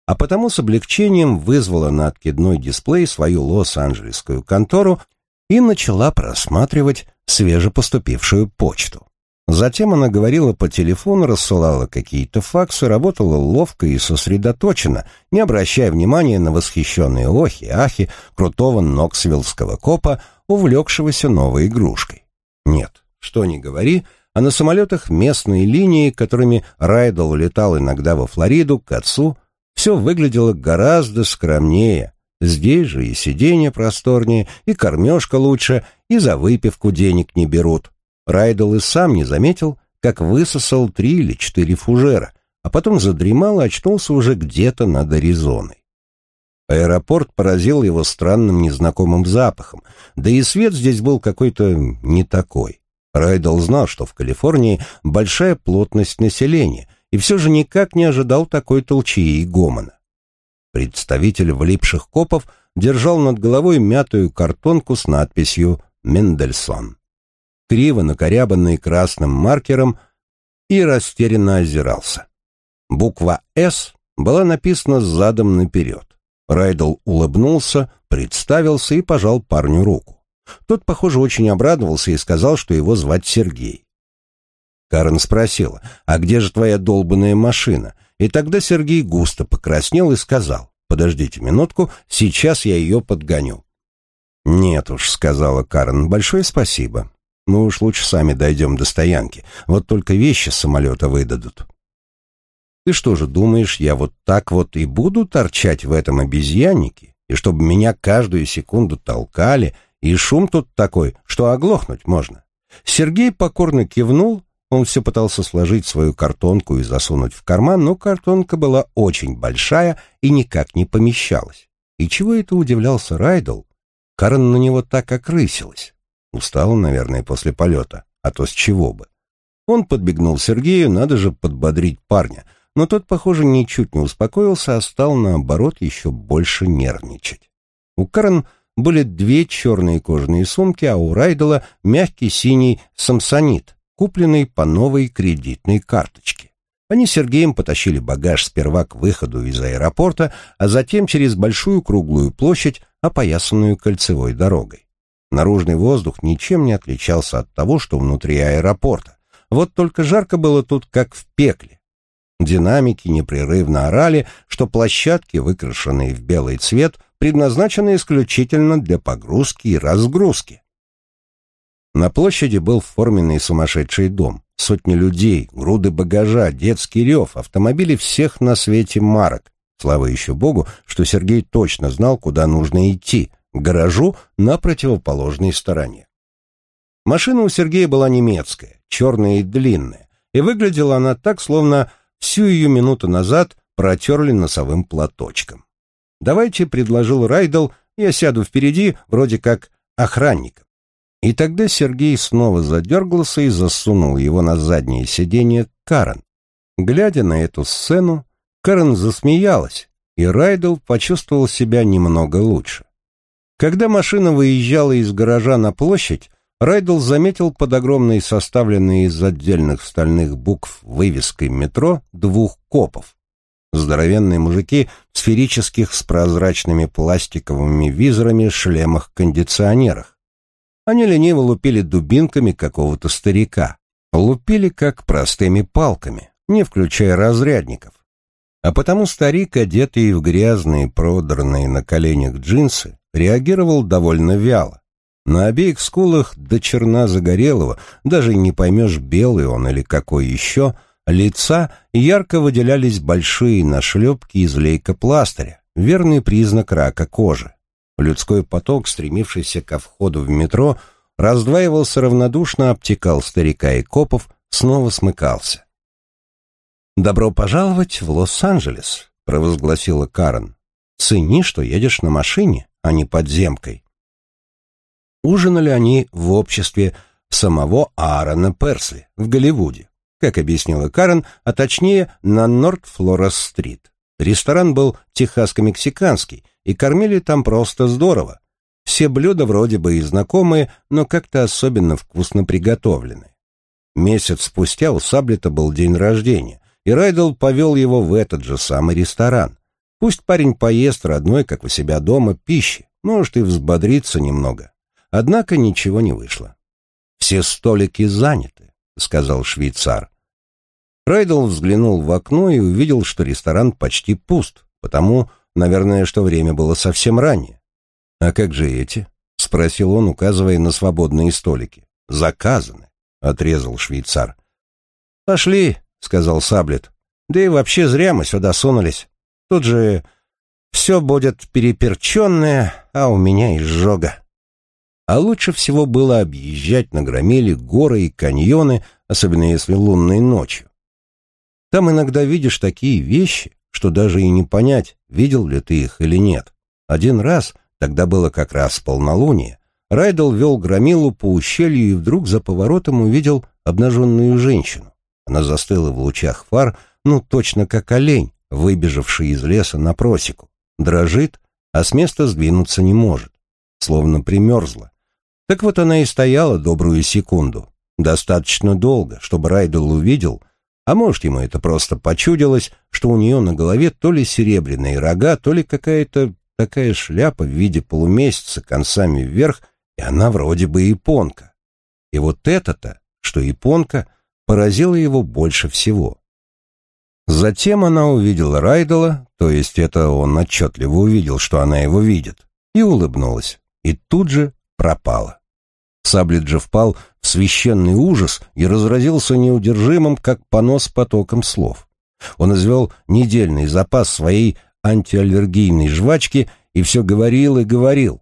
а потому с облегчением вызвала на откидной дисплей свою лос-анджелесскую контору и начала просматривать свежепоступившую почту. Затем она говорила по телефону, рассылала какие-то факсы, работала ловко и сосредоточенно, не обращая внимания на восхищенные охи и ахи крутого ноксвиллского копа, увлекшегося новой игрушкой. Нет, что ни говори, а на самолетах местной линии, которыми Райдл летал иногда во Флориду, к отцу, все выглядело гораздо скромнее. Здесь же и сиденье просторнее, и кормежка лучше, и за выпивку денег не берут. Райдл и сам не заметил, как высосал три или четыре фужера, а потом задремал и очнулся уже где-то над Аризоной. Аэропорт поразил его странным незнакомым запахом, да и свет здесь был какой-то не такой. Райдл знал, что в Калифорнии большая плотность населения, и все же никак не ожидал такой толчии и гомона. Представитель влипших копов держал над головой мятую картонку с надписью «Мендельсон» криво накорябанный красным маркером, и растерянно озирался. Буква «С» была написана задом наперед. Райдл улыбнулся, представился и пожал парню руку. Тот, похоже, очень обрадовался и сказал, что его звать Сергей. Карен спросила, «А где же твоя долбанная машина?» И тогда Сергей густо покраснел и сказал, «Подождите минутку, сейчас я ее подгоню». «Нет уж», — сказала Карен, — «большое спасибо. Мы уж лучше сами дойдем до стоянки. Вот только вещи с самолета выдадут». «Ты что же думаешь, я вот так вот и буду торчать в этом обезьяннике? И чтобы меня каждую секунду толкали, и шум тут такой, что оглохнуть можно?» Сергей покорно кивнул, он все пытался сложить свою картонку и засунуть в карман, но картонка была очень большая и никак не помещалась. И чего это удивлялся Райдл, Карен на него так окрысилась. Устала, наверное, после полета, а то с чего бы. Он подбегнул Сергею, надо же подбодрить парня, но тот, похоже, ничуть не успокоился, а стал, наоборот, еще больше нервничать. У Карен были две черные кожаные сумки, а у Райдела мягкий синий самсонит, купленный по новой кредитной карточке. Они с Сергеем потащили багаж сперва к выходу из аэропорта, а затем через большую круглую площадь, опоясанную кольцевой дорогой. Наружный воздух ничем не отличался от того, что внутри аэропорта. Вот только жарко было тут, как в пекле. Динамики непрерывно орали, что площадки, выкрашенные в белый цвет, предназначены исключительно для погрузки и разгрузки. На площади был форменный сумасшедший дом. Сотни людей, груды багажа, детский рев, автомобили всех на свете марок. Слава еще богу, что Сергей точно знал, куда нужно идти, гаражу на противоположной стороне. Машина у Сергея была немецкая, черная и длинная, и выглядела она так, словно всю ее минуту назад протерли носовым платочком. «Давайте», — предложил Райдл, — «я сяду впереди, вроде как охранником». И тогда Сергей снова задергался и засунул его на заднее сиденье Карен. Глядя на эту сцену, Карен засмеялась, и Райдл почувствовал себя немного лучше. Когда машина выезжала из гаража на площадь, Райдл заметил под огромной составленной из отдельных стальных букв вывеской метро двух копов. Здоровенные мужики в сферических с прозрачными пластиковыми визорами шлемах-кондиционерах. Они лениво лупили дубинками какого-то старика. Лупили как простыми палками, не включая разрядников. А потому старик, одетый в грязные, продранные на коленях джинсы, реагировал довольно вяло. На обеих скулах до черна загорелого, даже не поймешь, белый он или какой еще, лица ярко выделялись большие нашлепки из лейкопластыря, верный признак рака кожи. Людской поток, стремившийся ко входу в метро, раздваивался равнодушно, обтекал старика и копов, снова смыкался. «Добро пожаловать в Лос-Анджелес», — провозгласила Карен. «Цени, что едешь на машине, а не подземкой». Ужинали они в обществе самого Аарона Персли в Голливуде, как объяснила Карен, а точнее на Норт-Флорес-стрит. Ресторан был техасско-мексиканский, и кормили там просто здорово. Все блюда вроде бы и знакомые, но как-то особенно вкусно приготовлены. Месяц спустя у Саблета был день рождения, и Райдл повел его в этот же самый ресторан. Пусть парень поест родной, как у себя дома, пищи, может и взбодриться немного. Однако ничего не вышло. «Все столики заняты», — сказал швейцар. Райдл взглянул в окно и увидел, что ресторан почти пуст, потому Наверное, что время было совсем раннее. «А как же эти?» — спросил он, указывая на свободные столики. «Заказаны», — отрезал швейцар. «Пошли», — сказал Саблет. «Да и вообще зря мы сюда сунулись. Тут же все будет переперченное, а у меня изжога». А лучше всего было объезжать на громеле горы и каньоны, особенно если лунной ночью. Там иногда видишь такие вещи, что даже и не понять, видел ли ты их или нет. Один раз, тогда было как раз полнолуние, Райдл вел громилу по ущелью и вдруг за поворотом увидел обнаженную женщину. Она застыла в лучах фар, ну точно как олень, выбежавший из леса на просеку. Дрожит, а с места сдвинуться не может. Словно примерзла. Так вот она и стояла добрую секунду. Достаточно долго, чтобы Райдл увидел, А может, ему это просто почудилось, что у нее на голове то ли серебряные рога, то ли какая-то такая шляпа в виде полумесяца концами вверх, и она вроде бы японка. И вот это-то, что японка, поразило его больше всего. Затем она увидела Райдела, то есть это он отчетливо увидел, что она его видит, и улыбнулась, и тут же пропала. Саблиджа впал в священный ужас и разразился неудержимым, как понос потоком слов. Он извел недельный запас своей антиаллергийной жвачки и все говорил и говорил.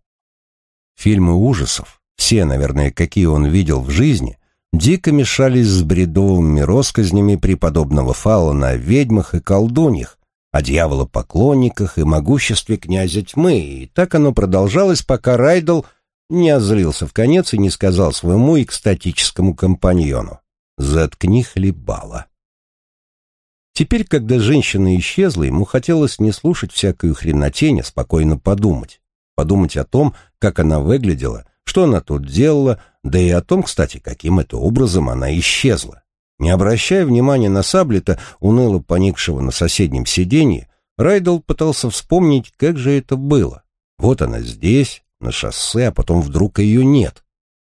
Фильмы ужасов, все, наверное, какие он видел в жизни, дико мешались с бредовыми россказнями преподобного Фауна о ведьмах и колдуньях, о дьяволопоклонниках и могуществе князя тьмы, и так оно продолжалось, пока Райдл не озлился в конец и не сказал своему экстатическому компаньону «Заткни хлебала». Теперь, когда женщина исчезла, ему хотелось не слушать всякую хренотень, а спокойно подумать. Подумать о том, как она выглядела, что она тут делала, да и о том, кстати, каким это образом она исчезла. Не обращая внимания на Саблета, уныло поникшего на соседнем сиденье, Райдл пытался вспомнить, как же это было. Вот она здесь, на шоссе, а потом вдруг ее нет.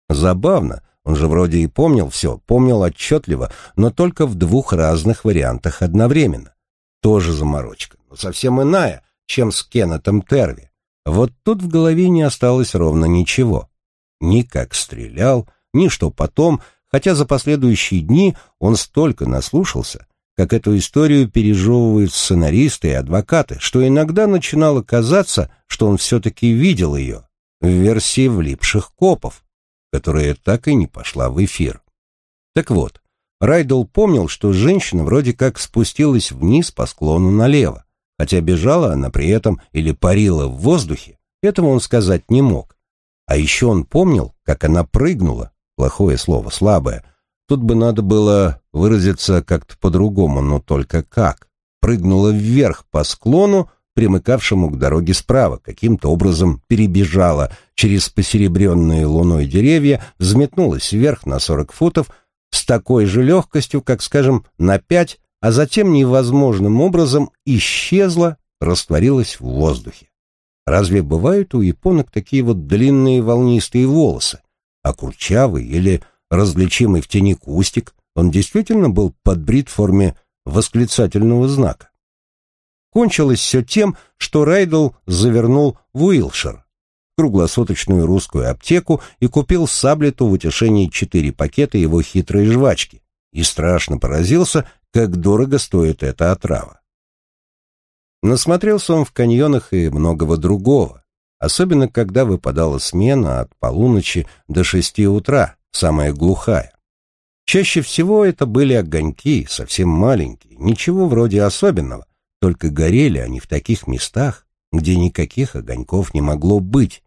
Забавно, он же вроде и помнил все, помнил отчетливо, но только в двух разных вариантах одновременно. Тоже заморочка, но совсем иная, чем с Кеннетом Терви. Вот тут в голове не осталось ровно ничего. Ни как стрелял, ни что потом, хотя за последующие дни он столько наслушался, как эту историю пережевывают сценаристы и адвокаты, что иногда начинало казаться, что он все-таки видел ее, в версии влипших копов, которая так и не пошла в эфир. Так вот, Райдл помнил, что женщина вроде как спустилась вниз по склону налево, хотя бежала она при этом или парила в воздухе, этого он сказать не мог. А еще он помнил, как она прыгнула, плохое слово, слабое, тут бы надо было выразиться как-то по-другому, но только как, прыгнула вверх по склону, примыкавшему к дороге справа, каким-то образом перебежала через посеребренные луной деревья, взметнулась вверх на сорок футов с такой же легкостью, как, скажем, на пять, а затем невозможным образом исчезла, растворилась в воздухе. Разве бывают у японок такие вот длинные волнистые волосы? А курчавый или различимый в тени кустик, он действительно был подбрит в форме восклицательного знака. Кончилось все тем, что Райдл завернул в Уилшир, круглосуточную русскую аптеку и купил Саблету в утешении четыре пакета его хитрой жвачки и страшно поразился, как дорого стоит эта отрава. Насмотрелся он в каньонах и многого другого, особенно когда выпадала смена от полуночи до шести утра, самая глухая. Чаще всего это были огоньки, совсем маленькие, ничего вроде особенного, только горели они в таких местах, где никаких огоньков не могло быть.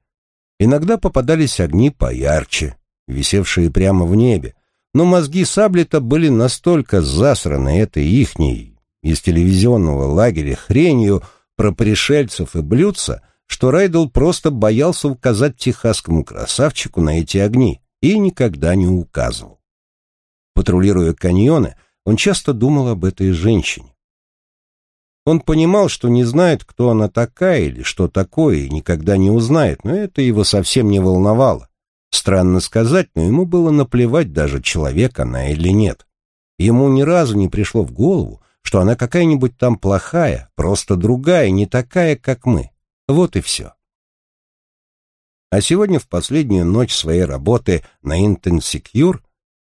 Иногда попадались огни поярче, висевшие прямо в небе, но мозги Саблета были настолько засраны этой ихней из телевизионного лагеря хренью про пришельцев и блюдца, что Райдл просто боялся указать техасскому красавчику на эти огни и никогда не указывал. Патрулируя каньоны, он часто думал об этой женщине. Он понимал, что не знает, кто она такая или что такое, и никогда не узнает, но это его совсем не волновало. Странно сказать, но ему было наплевать даже, человек она или нет. Ему ни разу не пришло в голову, что она какая-нибудь там плохая, просто другая, не такая, как мы. Вот и все. А сегодня, в последнюю ночь своей работы на Intensecure,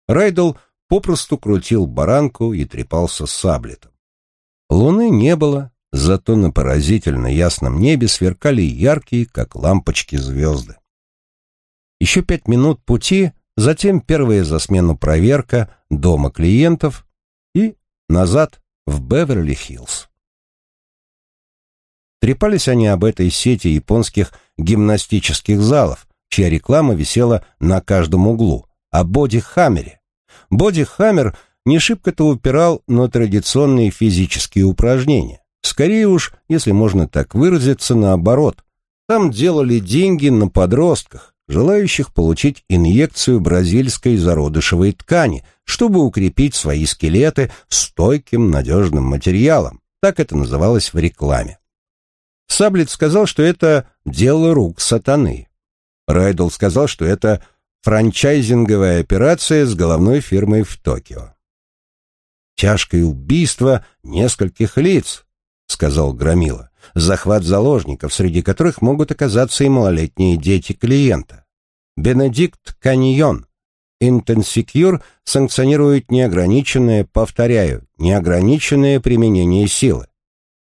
Райдл попросту крутил баранку и трепался саблетом. Луны не было, зато на поразительно ясном небе сверкали яркие, как лампочки, звезды. Еще пять минут пути, затем первая за смену проверка дома клиентов и назад в Беверли-Хиллз. Трепались они об этой сети японских гимнастических залов, чья реклама висела на каждом углу, о боди-хаммере. Боди-хаммер не шибко-то упирал на традиционные физические упражнения. Скорее уж, если можно так выразиться, наоборот. Там делали деньги на подростках, желающих получить инъекцию бразильской зародышевой ткани, чтобы укрепить свои скелеты стойким надежным материалом. Так это называлось в рекламе. Саблет сказал, что это дело рук сатаны. Райдл сказал, что это франчайзинговая операция с головной фирмой в Токио. «Тяжкое убийство нескольких лиц», — сказал Громила. «Захват заложников, среди которых могут оказаться и малолетние дети клиента. Бенедикт Каньон. Интенсикюр санкционирует неограниченное, повторяю, неограниченное применение силы.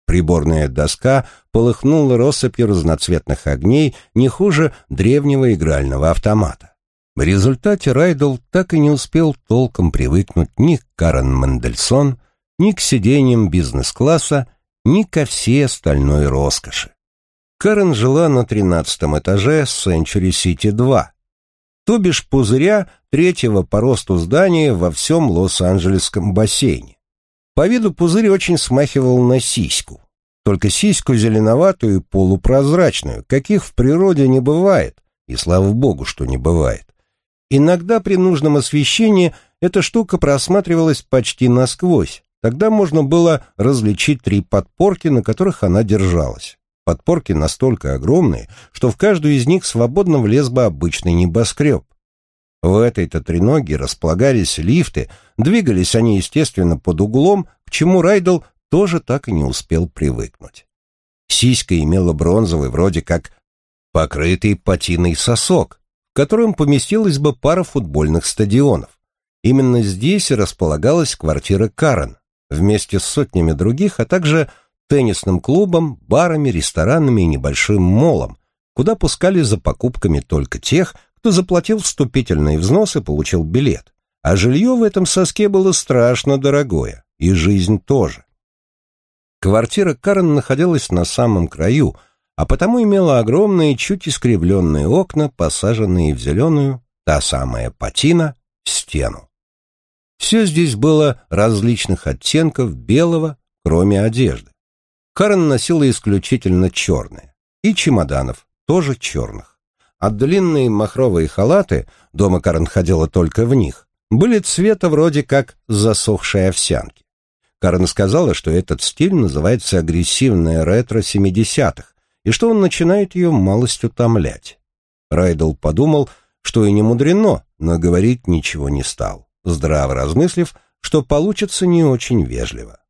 Приборная доска полыхнула россыпью разноцветных огней не хуже древнего игрального автомата. В результате Райдл так и не успел толком привыкнуть ни к Карен Мендельсон, ни к сидениям бизнес-класса, ни ко всей остальной роскоши. Карен жила на тринадцатом этаже Century City 2, то бишь пузыря третьего по росту здания во всем Лос-Анджелесском бассейне. По виду пузырь очень смахивал на сиську. Только сиську зеленоватую и полупрозрачную, каких в природе не бывает, и слава богу, что не бывает. Иногда при нужном освещении эта штука просматривалась почти насквозь. Тогда можно было различить три подпорки, на которых она держалась. Подпорки настолько огромные, что в каждую из них свободно влез бы обычный небоскреб. В этой-то треноге располагались лифты, двигались они, естественно, под углом, к чему Райдл тоже так и не успел привыкнуть. Сиська имела бронзовый, вроде как покрытый патиной сосок, в котором поместилась бы пара футбольных стадионов. Именно здесь и располагалась квартира Карен, вместе с сотнями других, а также теннисным клубом, барами, ресторанами и небольшим молом, куда пускали за покупками только тех, кто заплатил вступительные взносы и получил билет. А жилье в этом соске было страшно дорогое, и жизнь тоже. Квартира Карен находилась на самом краю, а потому имела огромные, чуть искривленные окна, посаженные в зеленую, та самая патина, стену. Все здесь было различных оттенков белого, кроме одежды. Карен носила исключительно черные, и чемоданов, тоже черных а длинные махровые халаты, дома Карен ходила только в них, были цвета вроде как засохшей овсянки. Карен сказала, что этот стиль называется агрессивное ретро 70-х, и что он начинает ее малость утомлять. Райдл подумал, что и не мудрено, но говорить ничего не стал, здраво размыслив, что получится не очень вежливо.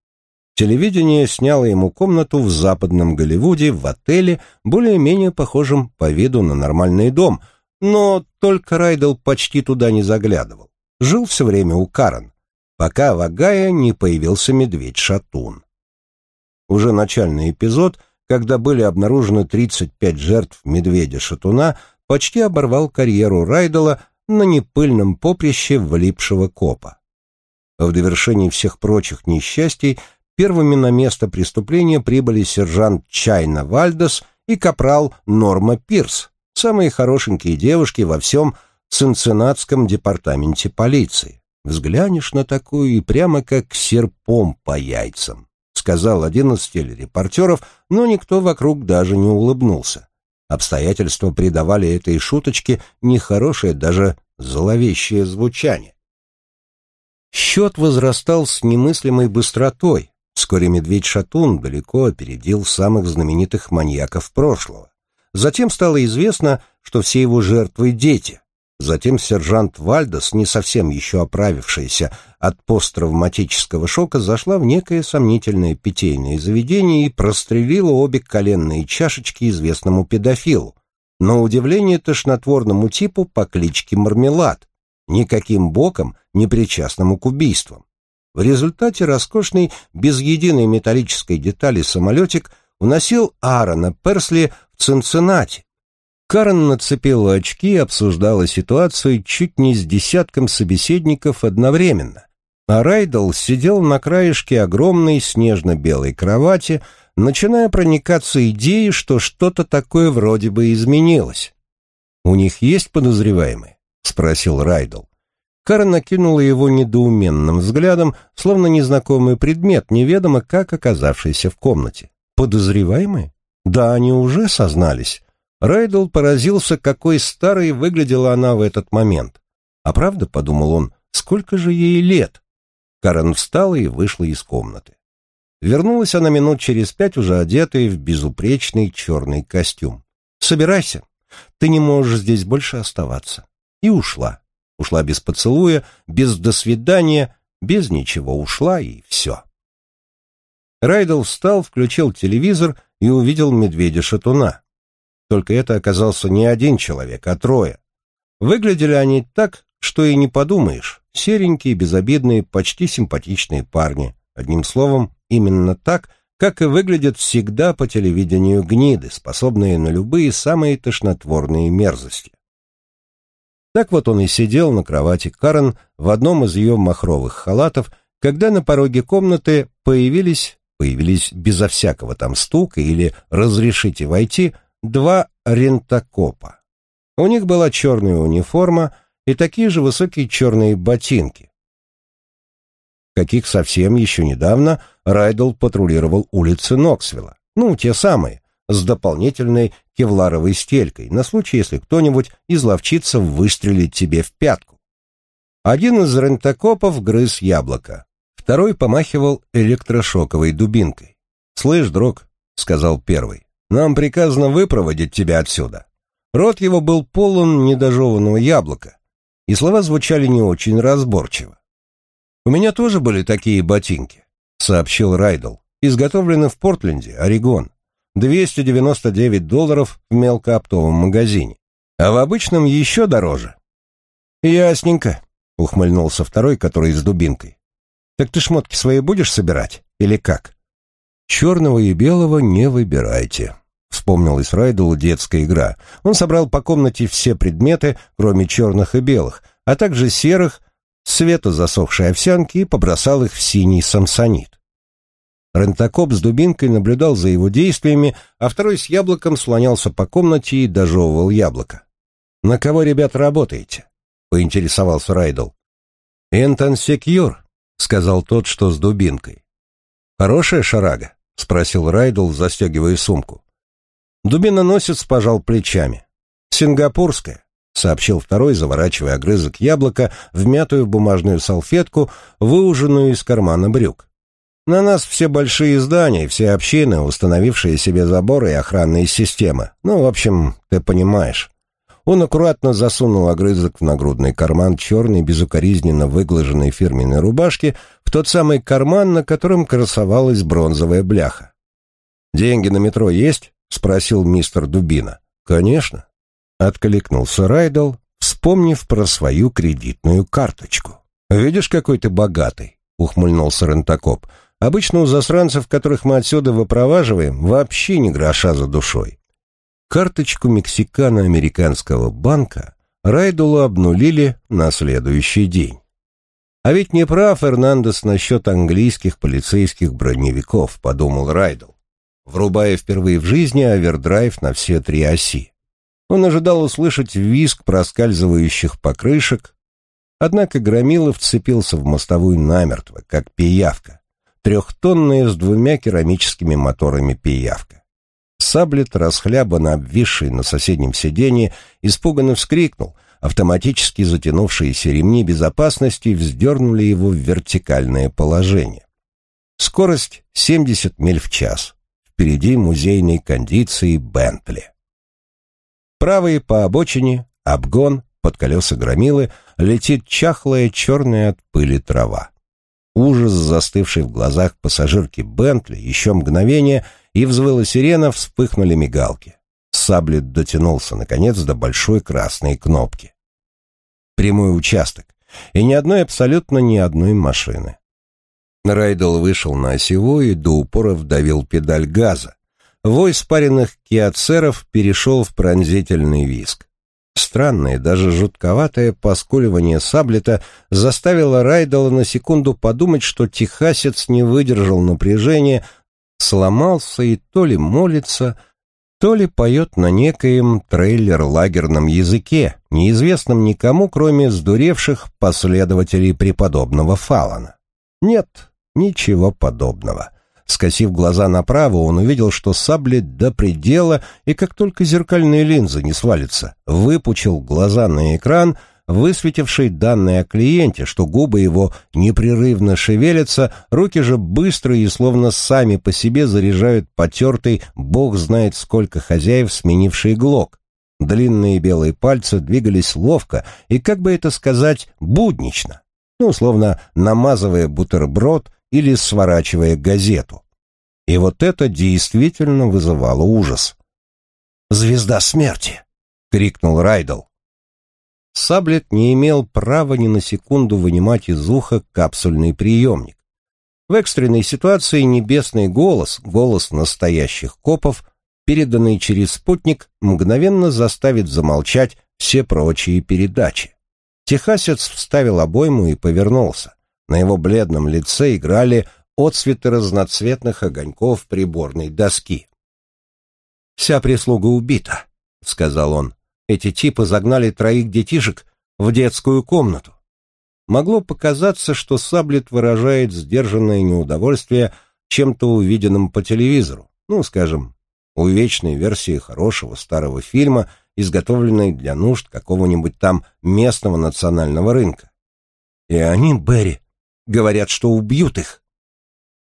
Телевидение сняло ему комнату в западном Голливуде в отеле, более-менее похожем по виду на нормальный дом, но только Райдел почти туда не заглядывал. Жил все время у Карен, пока в Агае не появился медведь-шатун. Уже начальный эпизод, когда были обнаружены 35 жертв медведя-шатуна, почти оборвал карьеру Райдела на непыльном поприще влипшего копа. В довершении всех прочих несчастий Первыми на место преступления прибыли сержант Чайна Вальдес и капрал Норма Пирс, самые хорошенькие девушки во всем Цинциннатском департаменте полиции. Взглянешь на такую и прямо как серпом по яйцам, сказал один из телерепортеров, но никто вокруг даже не улыбнулся. Обстоятельства придавали этой шуточке нехорошее, даже зловещее звучание. Счет возрастал с немыслимой быстротой, Вскоре медведь-шатун далеко опередил самых знаменитых маньяков прошлого. Затем стало известно, что все его жертвы — дети. Затем сержант Вальдес, не совсем еще оправившаяся от посттравматического шока, зашла в некое сомнительное питейное заведение и прострелила обе коленные чашечки известному педофилу. На удивление тошнотворному типу по кличке Мармелад, никаким боком не причастному к убийствам. В результате роскошный, без единой металлической детали самолетик уносил Аарона Персли в Цинциннати. Карен нацепила очки и обсуждала ситуацию чуть не с десятком собеседников одновременно. А Райдл сидел на краешке огромной снежно-белой кровати, начиная проникаться идеей, что что-то такое вроде бы изменилось. «У них есть подозреваемые?» — спросил Райдл. Кара накинула его недоуменным взглядом, словно незнакомый предмет, неведомо как оказавшийся в комнате. «Подозреваемые? Да, они уже сознались. Райдл поразился, какой старой выглядела она в этот момент. А правда, подумал он, сколько же ей лет? Карен встала и вышла из комнаты. Вернулась она минут через пять, уже одетая в безупречный черный костюм. «Собирайся, ты не можешь здесь больше оставаться». И ушла. Ушла без поцелуя, без «до свидания», без ничего. Ушла и все. Райдл встал, включил телевизор и увидел медведя-шатуна. Только это оказался не один человек, а трое. Выглядели они так, что и не подумаешь. Серенькие, безобидные, почти симпатичные парни. Одним словом, именно так, как и выглядят всегда по телевидению гниды, способные на любые самые тошнотворные мерзости. Так вот он и сидел на кровати Карен в одном из ее махровых халатов, когда на пороге комнаты появились, появились безо всякого там стука или «разрешите войти» два рентакопа. У них была черная униформа и такие же высокие черные ботинки, каких совсем еще недавно Райдл патрулировал улицы Ноксвилла. Ну, те самые, с дополнительной кевларовой стелькой, на случай, если кто-нибудь изловчится выстрелить тебе в пятку. Один из рентокопов грыз яблоко, второй помахивал электрошоковой дубинкой. «Слышь, друг», — сказал первый, — «нам приказано выпроводить тебя отсюда». Рот его был полон недожеванного яблока, и слова звучали не очень разборчиво. «У меня тоже были такие ботинки», — сообщил Райдл. «Изготовлены в Портленде, Орегон. 299 долларов в мелкооптовом магазине. А в обычном еще дороже». «Ясненько», — ухмыльнулся второй, который с дубинкой. «Так ты шмотки свои будешь собирать? Или как?» «Черного и белого не выбирайте», — вспомнилась Райдлу детская игра. Он собрал по комнате все предметы, кроме черных и белых, а также серых, цвета засохшей овсянки и побросал их в синий самсонит. Рентакоп с дубинкой наблюдал за его действиями, а второй с яблоком слонялся по комнате и дожевывал яблоко. «На кого, ребят, работаете?» — поинтересовался Райдл. «Энтон Секьюр», — сказал тот, что с дубинкой. «Хорошая шарага?» — спросил Райдл, застегивая сумку. Дубиноносец пожал плечами. «Сингапурская. — сообщил второй, заворачивая огрызок яблока в мятую бумажную салфетку, выуженную из кармана брюк. «На нас все большие здания, все общины, установившие себе заборы и охранные системы. Ну, в общем, ты понимаешь». Он аккуратно засунул огрызок в нагрудный карман черной, безукоризненно выглаженной фирменной рубашки, в тот самый карман, на котором красовалась бронзовая бляха. «Деньги на метро есть?» — спросил мистер Дубина. «Конечно. Откликнулся Райдл, вспомнив про свою кредитную карточку. «Видишь, какой ты богатый!» — ухмыльнулся Рентакоп. «Обычно у засранцев, которых мы отсюда выпроваживаем, вообще не гроша за душой». Карточку мексикано-американского банка Райдулу обнулили на следующий день. «А ведь не прав Эрнандес насчет английских полицейских броневиков», — подумал Райдл, врубая впервые в жизни овердрайв на все три оси. Он ожидал услышать визг проскальзывающих покрышек, однако Громилов вцепился в мостовую намертво, как пиявка, трехтонная с двумя керамическими моторами пиявка. Саблет, расхлябанно обвисший на соседнем сиденье, испуганно вскрикнул, автоматически затянувшиеся ремни безопасности вздернули его в вертикальное положение. Скорость 70 миль в час. Впереди музейной кондиции Бентли. Правый по обочине, обгон, под колеса громилы, летит чахлая черная от пыли трава. Ужас, застывший в глазах пассажирки Бентли, еще мгновение, и взвыла сирена, вспыхнули мигалки. Саблет дотянулся, наконец, до большой красной кнопки. Прямой участок. И ни одной, абсолютно ни одной машины. Райдл вышел на осевую и до упора вдавил педаль газа, вой спаренных киоцеров перешел в пронзительный виск. Странное, даже жутковатое поскуливание саблета заставило Райдала на секунду подумать, что техасец не выдержал напряжения, сломался и то ли молится, то ли поет на некоем трейлер-лагерном языке, неизвестном никому, кроме сдуревших последователей преподобного Фалана. Нет, ничего подобного. Скосив глаза направо, он увидел, что саблет до предела, и как только зеркальные линзы не свалятся, выпучил глаза на экран, высветивший данные о клиенте, что губы его непрерывно шевелятся, руки же быстро и словно сами по себе заряжают потертый, бог знает сколько хозяев, сменивший глок. Длинные белые пальцы двигались ловко и, как бы это сказать, буднично, ну, словно намазывая бутерброд или сворачивая газету. И вот это действительно вызывало ужас. «Звезда смерти!» — крикнул Райдл. Саблет не имел права ни на секунду вынимать из уха капсульный приемник. В экстренной ситуации небесный голос, голос настоящих копов, переданный через спутник, мгновенно заставит замолчать все прочие передачи. Техасец вставил обойму и повернулся. На его бледном лице играли отсветы разноцветных огоньков приборной доски. «Вся прислуга убита», — сказал он. «Эти типы загнали троих детишек в детскую комнату». Могло показаться, что Саблет выражает сдержанное неудовольствие чем-то увиденным по телевизору, ну, скажем, увечной версии хорошего старого фильма, изготовленной для нужд какого-нибудь там местного национального рынка. И они, Берри, говорят, что убьют их.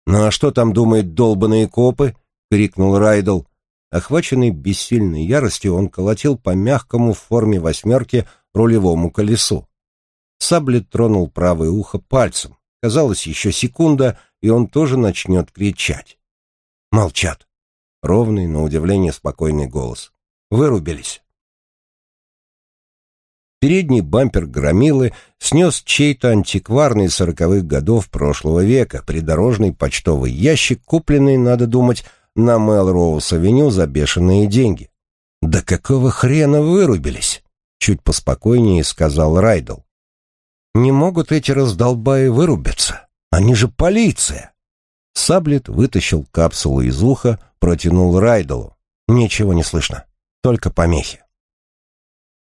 «Ну а что там думают долбаные копы?» — крикнул Райдл. Охваченный бессильной яростью, он колотил по мягкому в форме восьмерки рулевому колесу. Саблет тронул правое ухо пальцем. Казалось, еще секунда, и он тоже начнет кричать. Молчат. Ровный, на удивление, спокойный голос. Вырубились. Передний бампер громилы снес чей-то антикварный сороковых годов прошлого века, придорожный почтовый ящик, купленный, надо думать, на Мелроуз-авеню за бешеные деньги. «Да какого хрена вырубились?» — чуть поспокойнее сказал Райдл. «Не могут эти раздолбаи вырубиться. Они же полиция!» Саблет вытащил капсулу из уха, протянул Райдлу. Ничего не слышно, только помехи.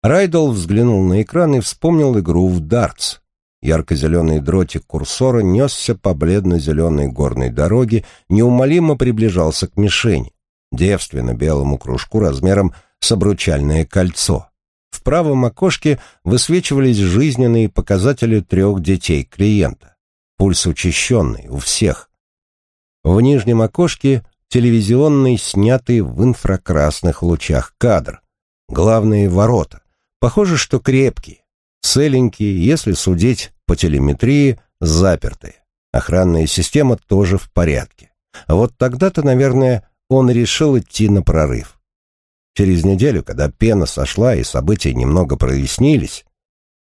Райдл взглянул на экран и вспомнил игру в дартс. Ярко-зеленый дротик курсора несся по бледно-зеленой горной дороге, неумолимо приближался к мишени, девственно-белому кружку размером с обручальное кольцо. В правом окошке высвечивались жизненные показатели трех детей клиента. Пульс учащенный у всех. В нижнем окошке телевизионный, снятый в инфракрасных лучах кадр. Главные ворота. Похоже, что крепкие, целенькие, если судить по телеметрии, запертые. Охранная система тоже в порядке. Вот тогда-то, наверное, он решил идти на прорыв. Через неделю, когда пена сошла и события немного прояснились,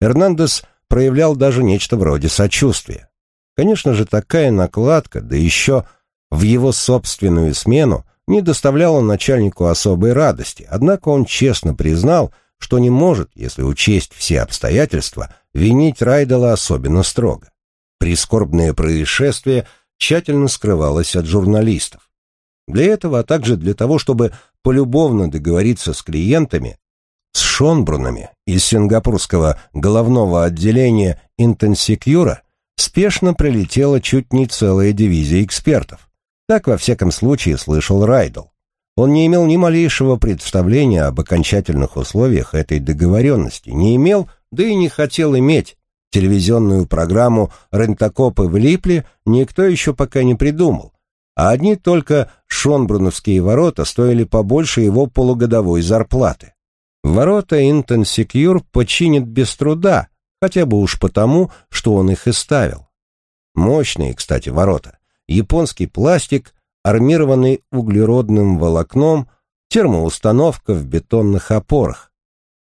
Эрнандес проявлял даже нечто вроде сочувствия. Конечно же, такая накладка, да еще в его собственную смену, не доставляла начальнику особой радости, однако он честно признал, что не может, если учесть все обстоятельства, винить Райдела особенно строго. Прискорбное происшествие тщательно скрывалось от журналистов. Для этого, а также для того, чтобы полюбовно договориться с клиентами, с Шонбрунами из сингапурского головного отделения Интенсикюра спешно прилетела чуть не целая дивизия экспертов. Так, во всяком случае, слышал Райдл. Он не имел ни малейшего представления об окончательных условиях этой договоренности, не имел, да и не хотел иметь. Телевизионную программу «Рентокопы влипли» никто еще пока не придумал, а одни только шонбруновские ворота стоили побольше его полугодовой зарплаты. Ворота Интенсекьюр починит без труда, хотя бы уж потому, что он их и ставил. Мощные, кстати, ворота. Японский пластик, армированный углеродным волокном, термоустановка в бетонных опорах.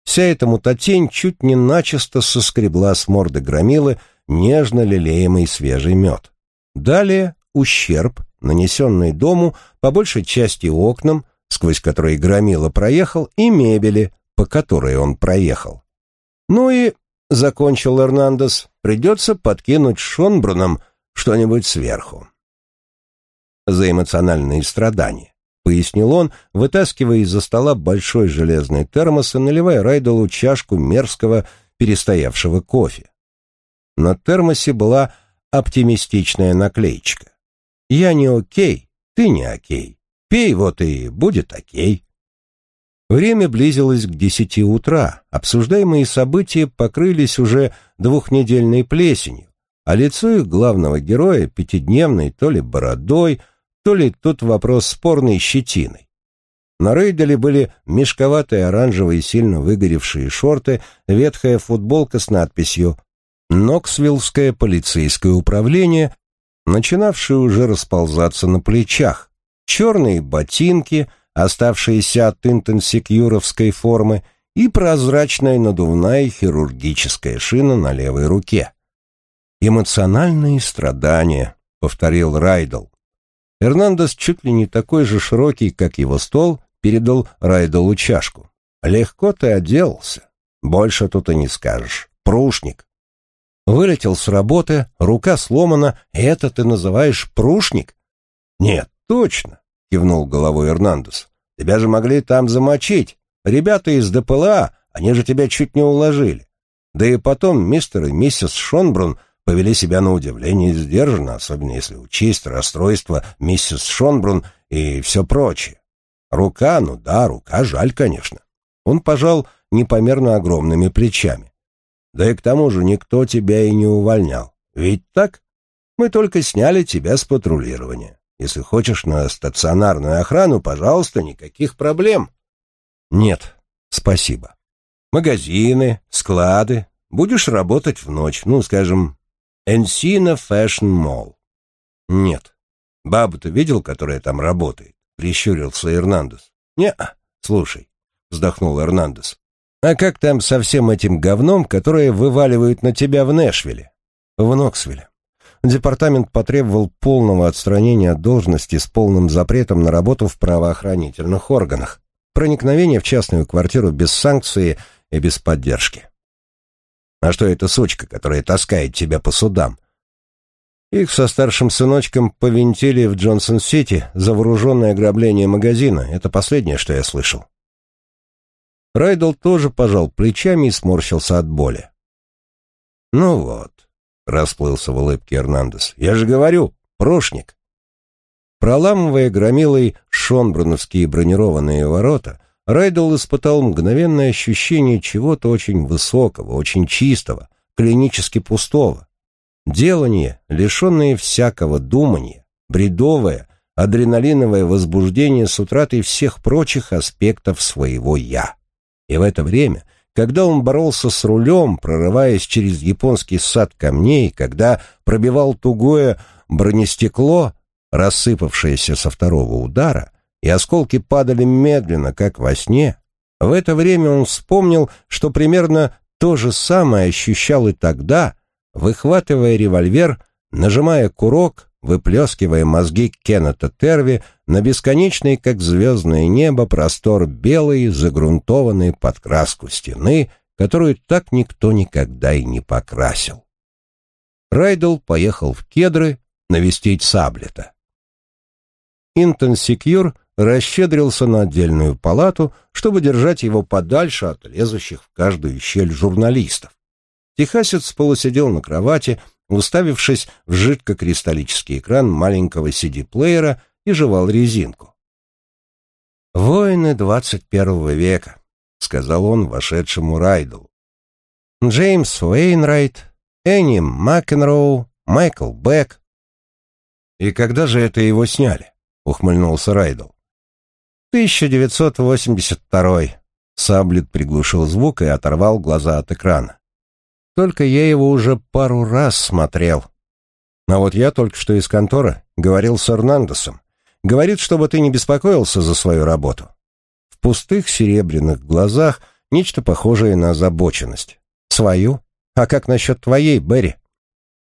Вся эта мутатень чуть не начисто соскребла с морды громилы нежно лелеемый свежий мед. Далее ущерб, нанесенный дому, по большей части окнам, сквозь которые громила проехал, и мебели, по которой он проехал. Ну и, — закончил Эрнандес, — придется подкинуть Шонбрунам что-нибудь сверху за эмоциональные страдания, пояснил он, вытаскивая из-за стола большой железный термос и наливая Райдолу чашку мерзкого перестоявшего кофе. На термосе была оптимистичная наклеечка. «Я не окей, Ты не окей. Пей, вот и будет окей. Время близилось к десяти утра. Обсуждаемые события покрылись уже двухнедельной плесенью, а лицо их главного героя пятидневной то ли бородой, то ли тут вопрос спорной щетиной. На Рейделе были мешковатые оранжевые сильно выгоревшие шорты, ветхая футболка с надписью «Ноксвиллское полицейское управление», начинавшее уже расползаться на плечах, черные ботинки, оставшиеся от интенсикюровской формы, и прозрачная надувная хирургическая шина на левой руке. «Эмоциональные страдания», — повторил Райдл. Эрнандес, чуть ли не такой же широкий, как его стол, передал Райдолу чашку. «Легко ты отделался. Больше тут и не скажешь. Прушник». Вылетел с работы, рука сломана, это ты называешь прушник? «Нет, точно», — кивнул головой Эрнандес. «Тебя же могли там замочить. Ребята из ДПЛА, они же тебя чуть не уложили. Да и потом мистер и миссис Шонбрун повели себя на удивление сдержанно, особенно если учесть расстройство миссис Шонбрун и все прочее. Рука, ну да, рука, жаль, конечно. Он пожал непомерно огромными плечами. Да и к тому же никто тебя и не увольнял. Ведь так? Мы только сняли тебя с патрулирования. Если хочешь на стационарную охрану, пожалуйста, никаких проблем. Нет, спасибо. Магазины, склады. Будешь работать в ночь, ну, скажем, Encino Fashion Mall. Нет. Бабу-то видел, которая там работает? прищурился Эрнандес. «Не, слушай», — вздохнул Эрнандес. «А как там со всем этим говном, которое вываливают на тебя в Нэшвилле?» «В Ноксвилле. Департамент потребовал полного отстранения от должности с полным запретом на работу в правоохранительных органах, проникновение в частную квартиру без санкции и без поддержки. А что это сучка, которая таскает тебя по судам? Их со старшим сыночком повинтили в Джонсон-Сити за вооруженное ограбление магазина. Это последнее, что я слышал. Райдл тоже пожал плечами и сморщился от боли. «Ну вот», — расплылся в улыбке Эрнандес, — «я же говорю, прошник». Проламывая громилой шонбруновские бронированные ворота, Райдл испытал мгновенное ощущение чего-то очень высокого, очень чистого, клинически пустого. Делание, лишенное всякого думания, бредовое, адреналиновое возбуждение с утратой всех прочих аспектов своего «я». И в это время, когда он боролся с рулем, прорываясь через японский сад камней, когда пробивал тугое бронестекло, рассыпавшееся со второго удара, и осколки падали медленно, как во сне, в это время он вспомнил, что примерно то же самое ощущал и тогда, выхватывая револьвер, нажимая курок, выплескивая мозги Кеннета Терви на бесконечный, как звездное небо, простор белой, загрунтованной под краску стены, которую так никто никогда и не покрасил. Райдл поехал в Кедры навестить Саблета. Интон Секьюр расщедрился на отдельную палату, чтобы держать его подальше от лезущих в каждую щель журналистов. Техасец полусидел на кровати, уставившись в жидкокристаллический экран маленького CD-плеера и жевал резинку. «Воины двадцать первого века», — сказал он вошедшему Райдлу. «Джеймс Уэйнрайт, Энни Макенроу, Майкл Бек». «И когда же это его сняли?» — ухмыльнулся Райдл. «1982». Саблет приглушил звук и оторвал глаза от экрана. Только я его уже пару раз смотрел. А вот я только что из конторы говорил с Эрнандесом. Говорит, чтобы ты не беспокоился за свою работу. В пустых серебряных глазах нечто похожее на озабоченность. Свою? А как насчет твоей, Берри?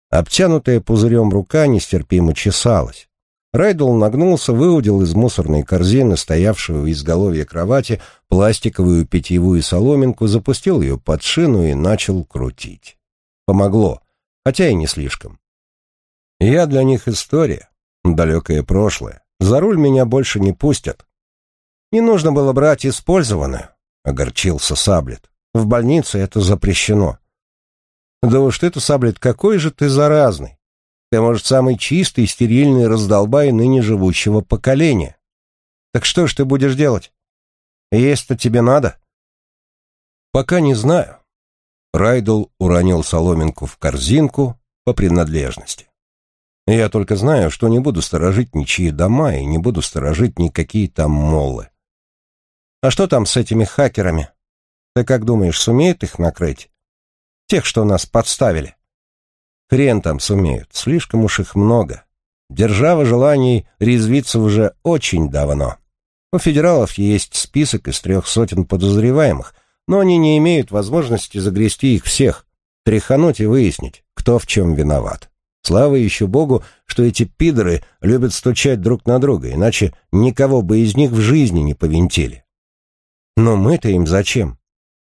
Обтянутая пузырем рука нестерпимо чесалась. Райдл нагнулся, выудил из мусорной корзины, стоявшего в изголовье кровати, пластиковую питьевую соломинку, запустил ее под шину и начал крутить. Помогло, хотя и не слишком. Я для них история, далекое прошлое. За руль меня больше не пустят. Не нужно было брать использованную, огорчился Саблет. В больнице это запрещено. Да уж ты-то, Саблет, какой же ты заразный. Ты, может, самый чистый, стерильный раздолбай ныне живущего поколения. Так что ж ты будешь делать? Есть-то тебе надо? Пока не знаю. Райдл уронил соломинку в корзинку по принадлежности. Я только знаю, что не буду сторожить ничьи дома и не буду сторожить никакие там моллы. А что там с этими хакерами? Ты как думаешь, сумеют их накрыть? Тех, что нас подставили? Хрен там сумеют, слишком уж их много. Держава желаний резвиться уже очень давно. У федералов есть список из трех сотен подозреваемых, но они не имеют возможности загрести их всех, тряхануть и выяснить, кто в чем виноват. Слава еще Богу, что эти пидоры любят стучать друг на друга, иначе никого бы из них в жизни не повинтили. Но мы-то им зачем?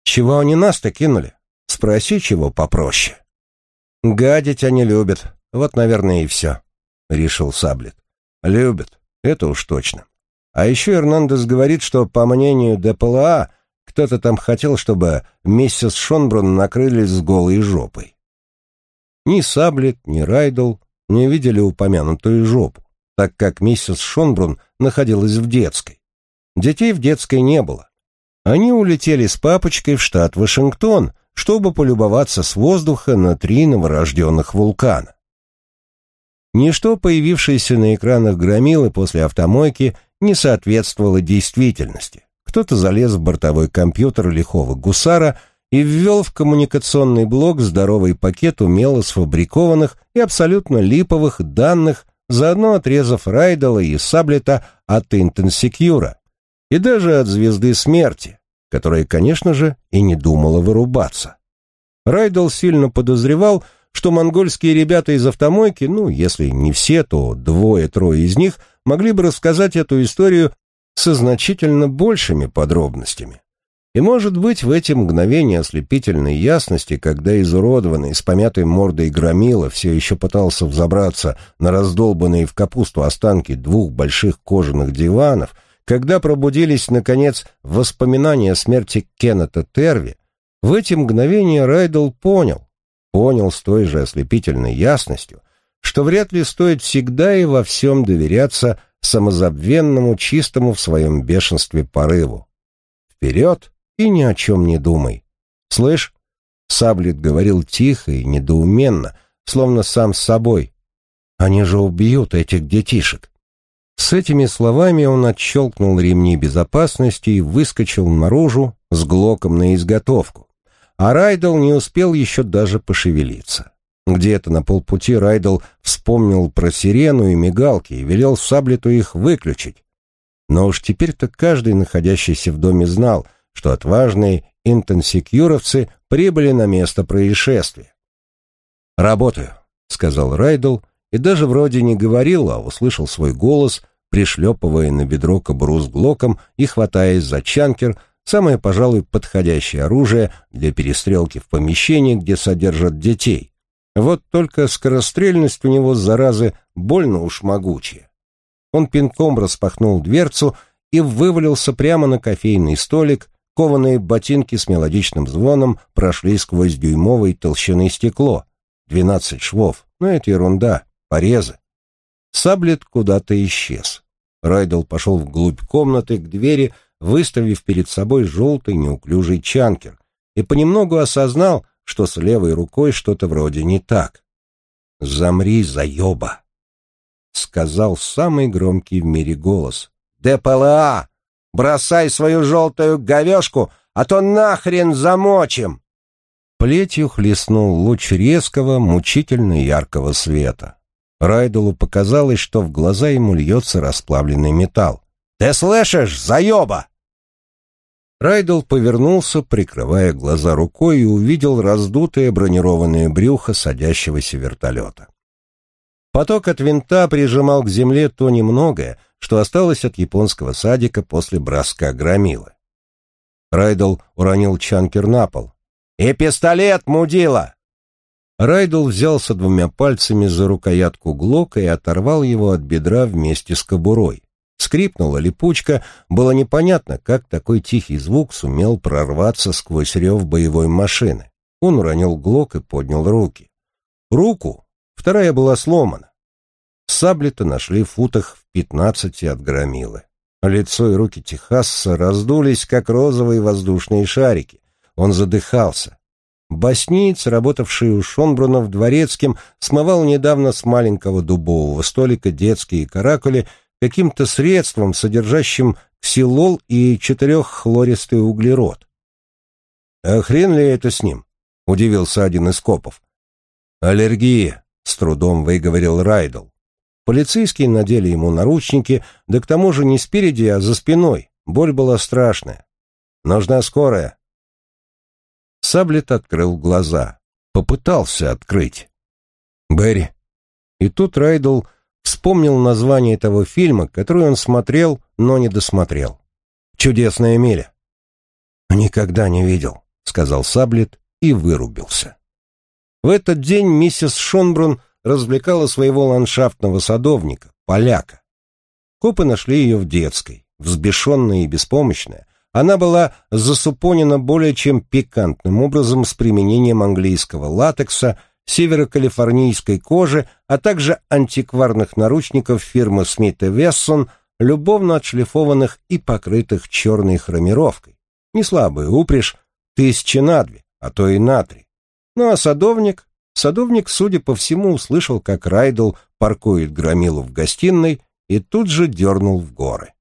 Чего они нас-то кинули? Спроси, чего попроще. Гадить они любят, вот, наверное, и все, — решил Саблет. Любят, это уж точно. А еще Эрнандес говорит, что, по мнению ДПЛА, кто-то там хотел, чтобы миссис Шонбрун накрылись с голой жопой. Ни Саблет, ни Райдл не видели упомянутую жопу, так как миссис Шонбрун находилась в детской. Детей в детской не было. Они улетели с папочкой в штат Вашингтон, чтобы полюбоваться с воздуха на три новорожденных вулкана. Ничто, появившееся на экранах громилы после автомойки, не соответствовало действительности. Кто-то залез в бортовой компьютер лихого гусара и ввел в коммуникационный блок здоровый пакет умело сфабрикованных и абсолютно липовых данных, заодно отрезав Райдала и Саблета от Интенсекьюра и даже от Звезды Смерти, которая, конечно же, и не думала вырубаться. Райдал сильно подозревал, что монгольские ребята из автомойки, ну, если не все, то двое-трое из них, могли бы рассказать эту историю со значительно большими подробностями. И, может быть, в эти мгновения ослепительной ясности, когда изуродованный, с помятой мордой громила все еще пытался взобраться на раздолбанные в капусту останки двух больших кожаных диванов, когда пробудились, наконец, воспоминания о смерти Кеннета Терви, в эти мгновения Райдл понял, понял с той же ослепительной ясностью, что вряд ли стоит всегда и во всем доверяться самозабвенному, чистому в своем бешенстве порыву. Вперед и ни о чем не думай. Слышь, Саблет говорил тихо и недоуменно, словно сам с собой. Они же убьют этих детишек. С этими словами он отщелкнул ремни безопасности и выскочил наружу с глоком на изготовку. А Райдл не успел еще даже пошевелиться. Где-то на полпути Райдл вспомнил про сирену и мигалки и велел Саблету их выключить. Но уж теперь-то каждый, находящийся в доме, знал, что отважные интенсекьюровцы прибыли на место происшествия. «Работаю», — сказал Райдл, и даже вроде не говорил, а услышал свой голос, пришлепывая на бедро кобуру с глоком и хватаясь за чанкер, самое, пожалуй, подходящее оружие для перестрелки в помещении, где содержат детей. Вот только скорострельность у него, заразы, больно уж могучая. Он пинком распахнул дверцу и вывалился прямо на кофейный столик, кованые ботинки с мелодичным звоном прошли сквозь дюймовой толщины стекло. Двенадцать швов, но это ерунда, порезы. Саблет куда-то исчез. Райдл пошел вглубь комнаты к двери, выставив перед собой желтый неуклюжий чанкер, и понемногу осознал, что с левой рукой что-то вроде не так. «Замри, заеба!» — сказал самый громкий в мире голос. «ДПЛА! Бросай свою желтую говешку, а то нахрен замочим!» Плетью хлестнул луч резкого, мучительно яркого света. Райдулу показалось, что в глаза ему льется расплавленный металл. «Ты слышишь, заеба?» Райдл повернулся, прикрывая глаза рукой, и увидел раздутое бронированное брюхо садящегося вертолета. Поток от винта прижимал к земле то немногое, что осталось от японского садика после броска громилы. Райдл уронил чанкер на пол. «И пистолет, мудила!» Райдл взялся двумя пальцами за рукоятку Глока и оторвал его от бедра вместе с кобурой. Скрипнула липучка, было непонятно, как такой тихий звук сумел прорваться сквозь рев боевой машины. Он уронил глок и поднял руки. Руку, вторая была сломана. Сабли-то нашли в футах в пятнадцати от громилы. Лицо и руки Техасса раздулись, как розовые воздушные шарики. Он задыхался. Босниц, работавший у Шонбруна в дворецким, смывал недавно с маленького дубового столика детские каракули каким-то средством, содержащим ксилол и четыреххлористый углерод. «А хрен ли это с ним?» — удивился один из копов. «Аллергия», — с трудом выговорил Райдл. Полицейские надели ему наручники, да к тому же не спереди, а за спиной. Боль была страшная. «Нужна скорая», Саблет открыл глаза. Попытался открыть. «Берри». И тут Райдл вспомнил название того фильма, который он смотрел, но не досмотрел. «Чудесная миля». «Никогда не видел», — сказал Саблет и вырубился. В этот день миссис Шонбрун развлекала своего ландшафтного садовника, поляка. Копы нашли ее в детской, взбешенная и беспомощная, она была засупонена более чем пикантным образом с применением английского латекса, северокалифорнийской кожи, а также антикварных наручников фирмы Смит и Вессон, любовно отшлифованных и покрытых черной хромировкой. Не слабая упряжь, тысячи на две, а то и на три. Ну а садовник? Садовник, судя по всему, услышал, как Райдл паркует громилу в гостиной и тут же дернул в горы.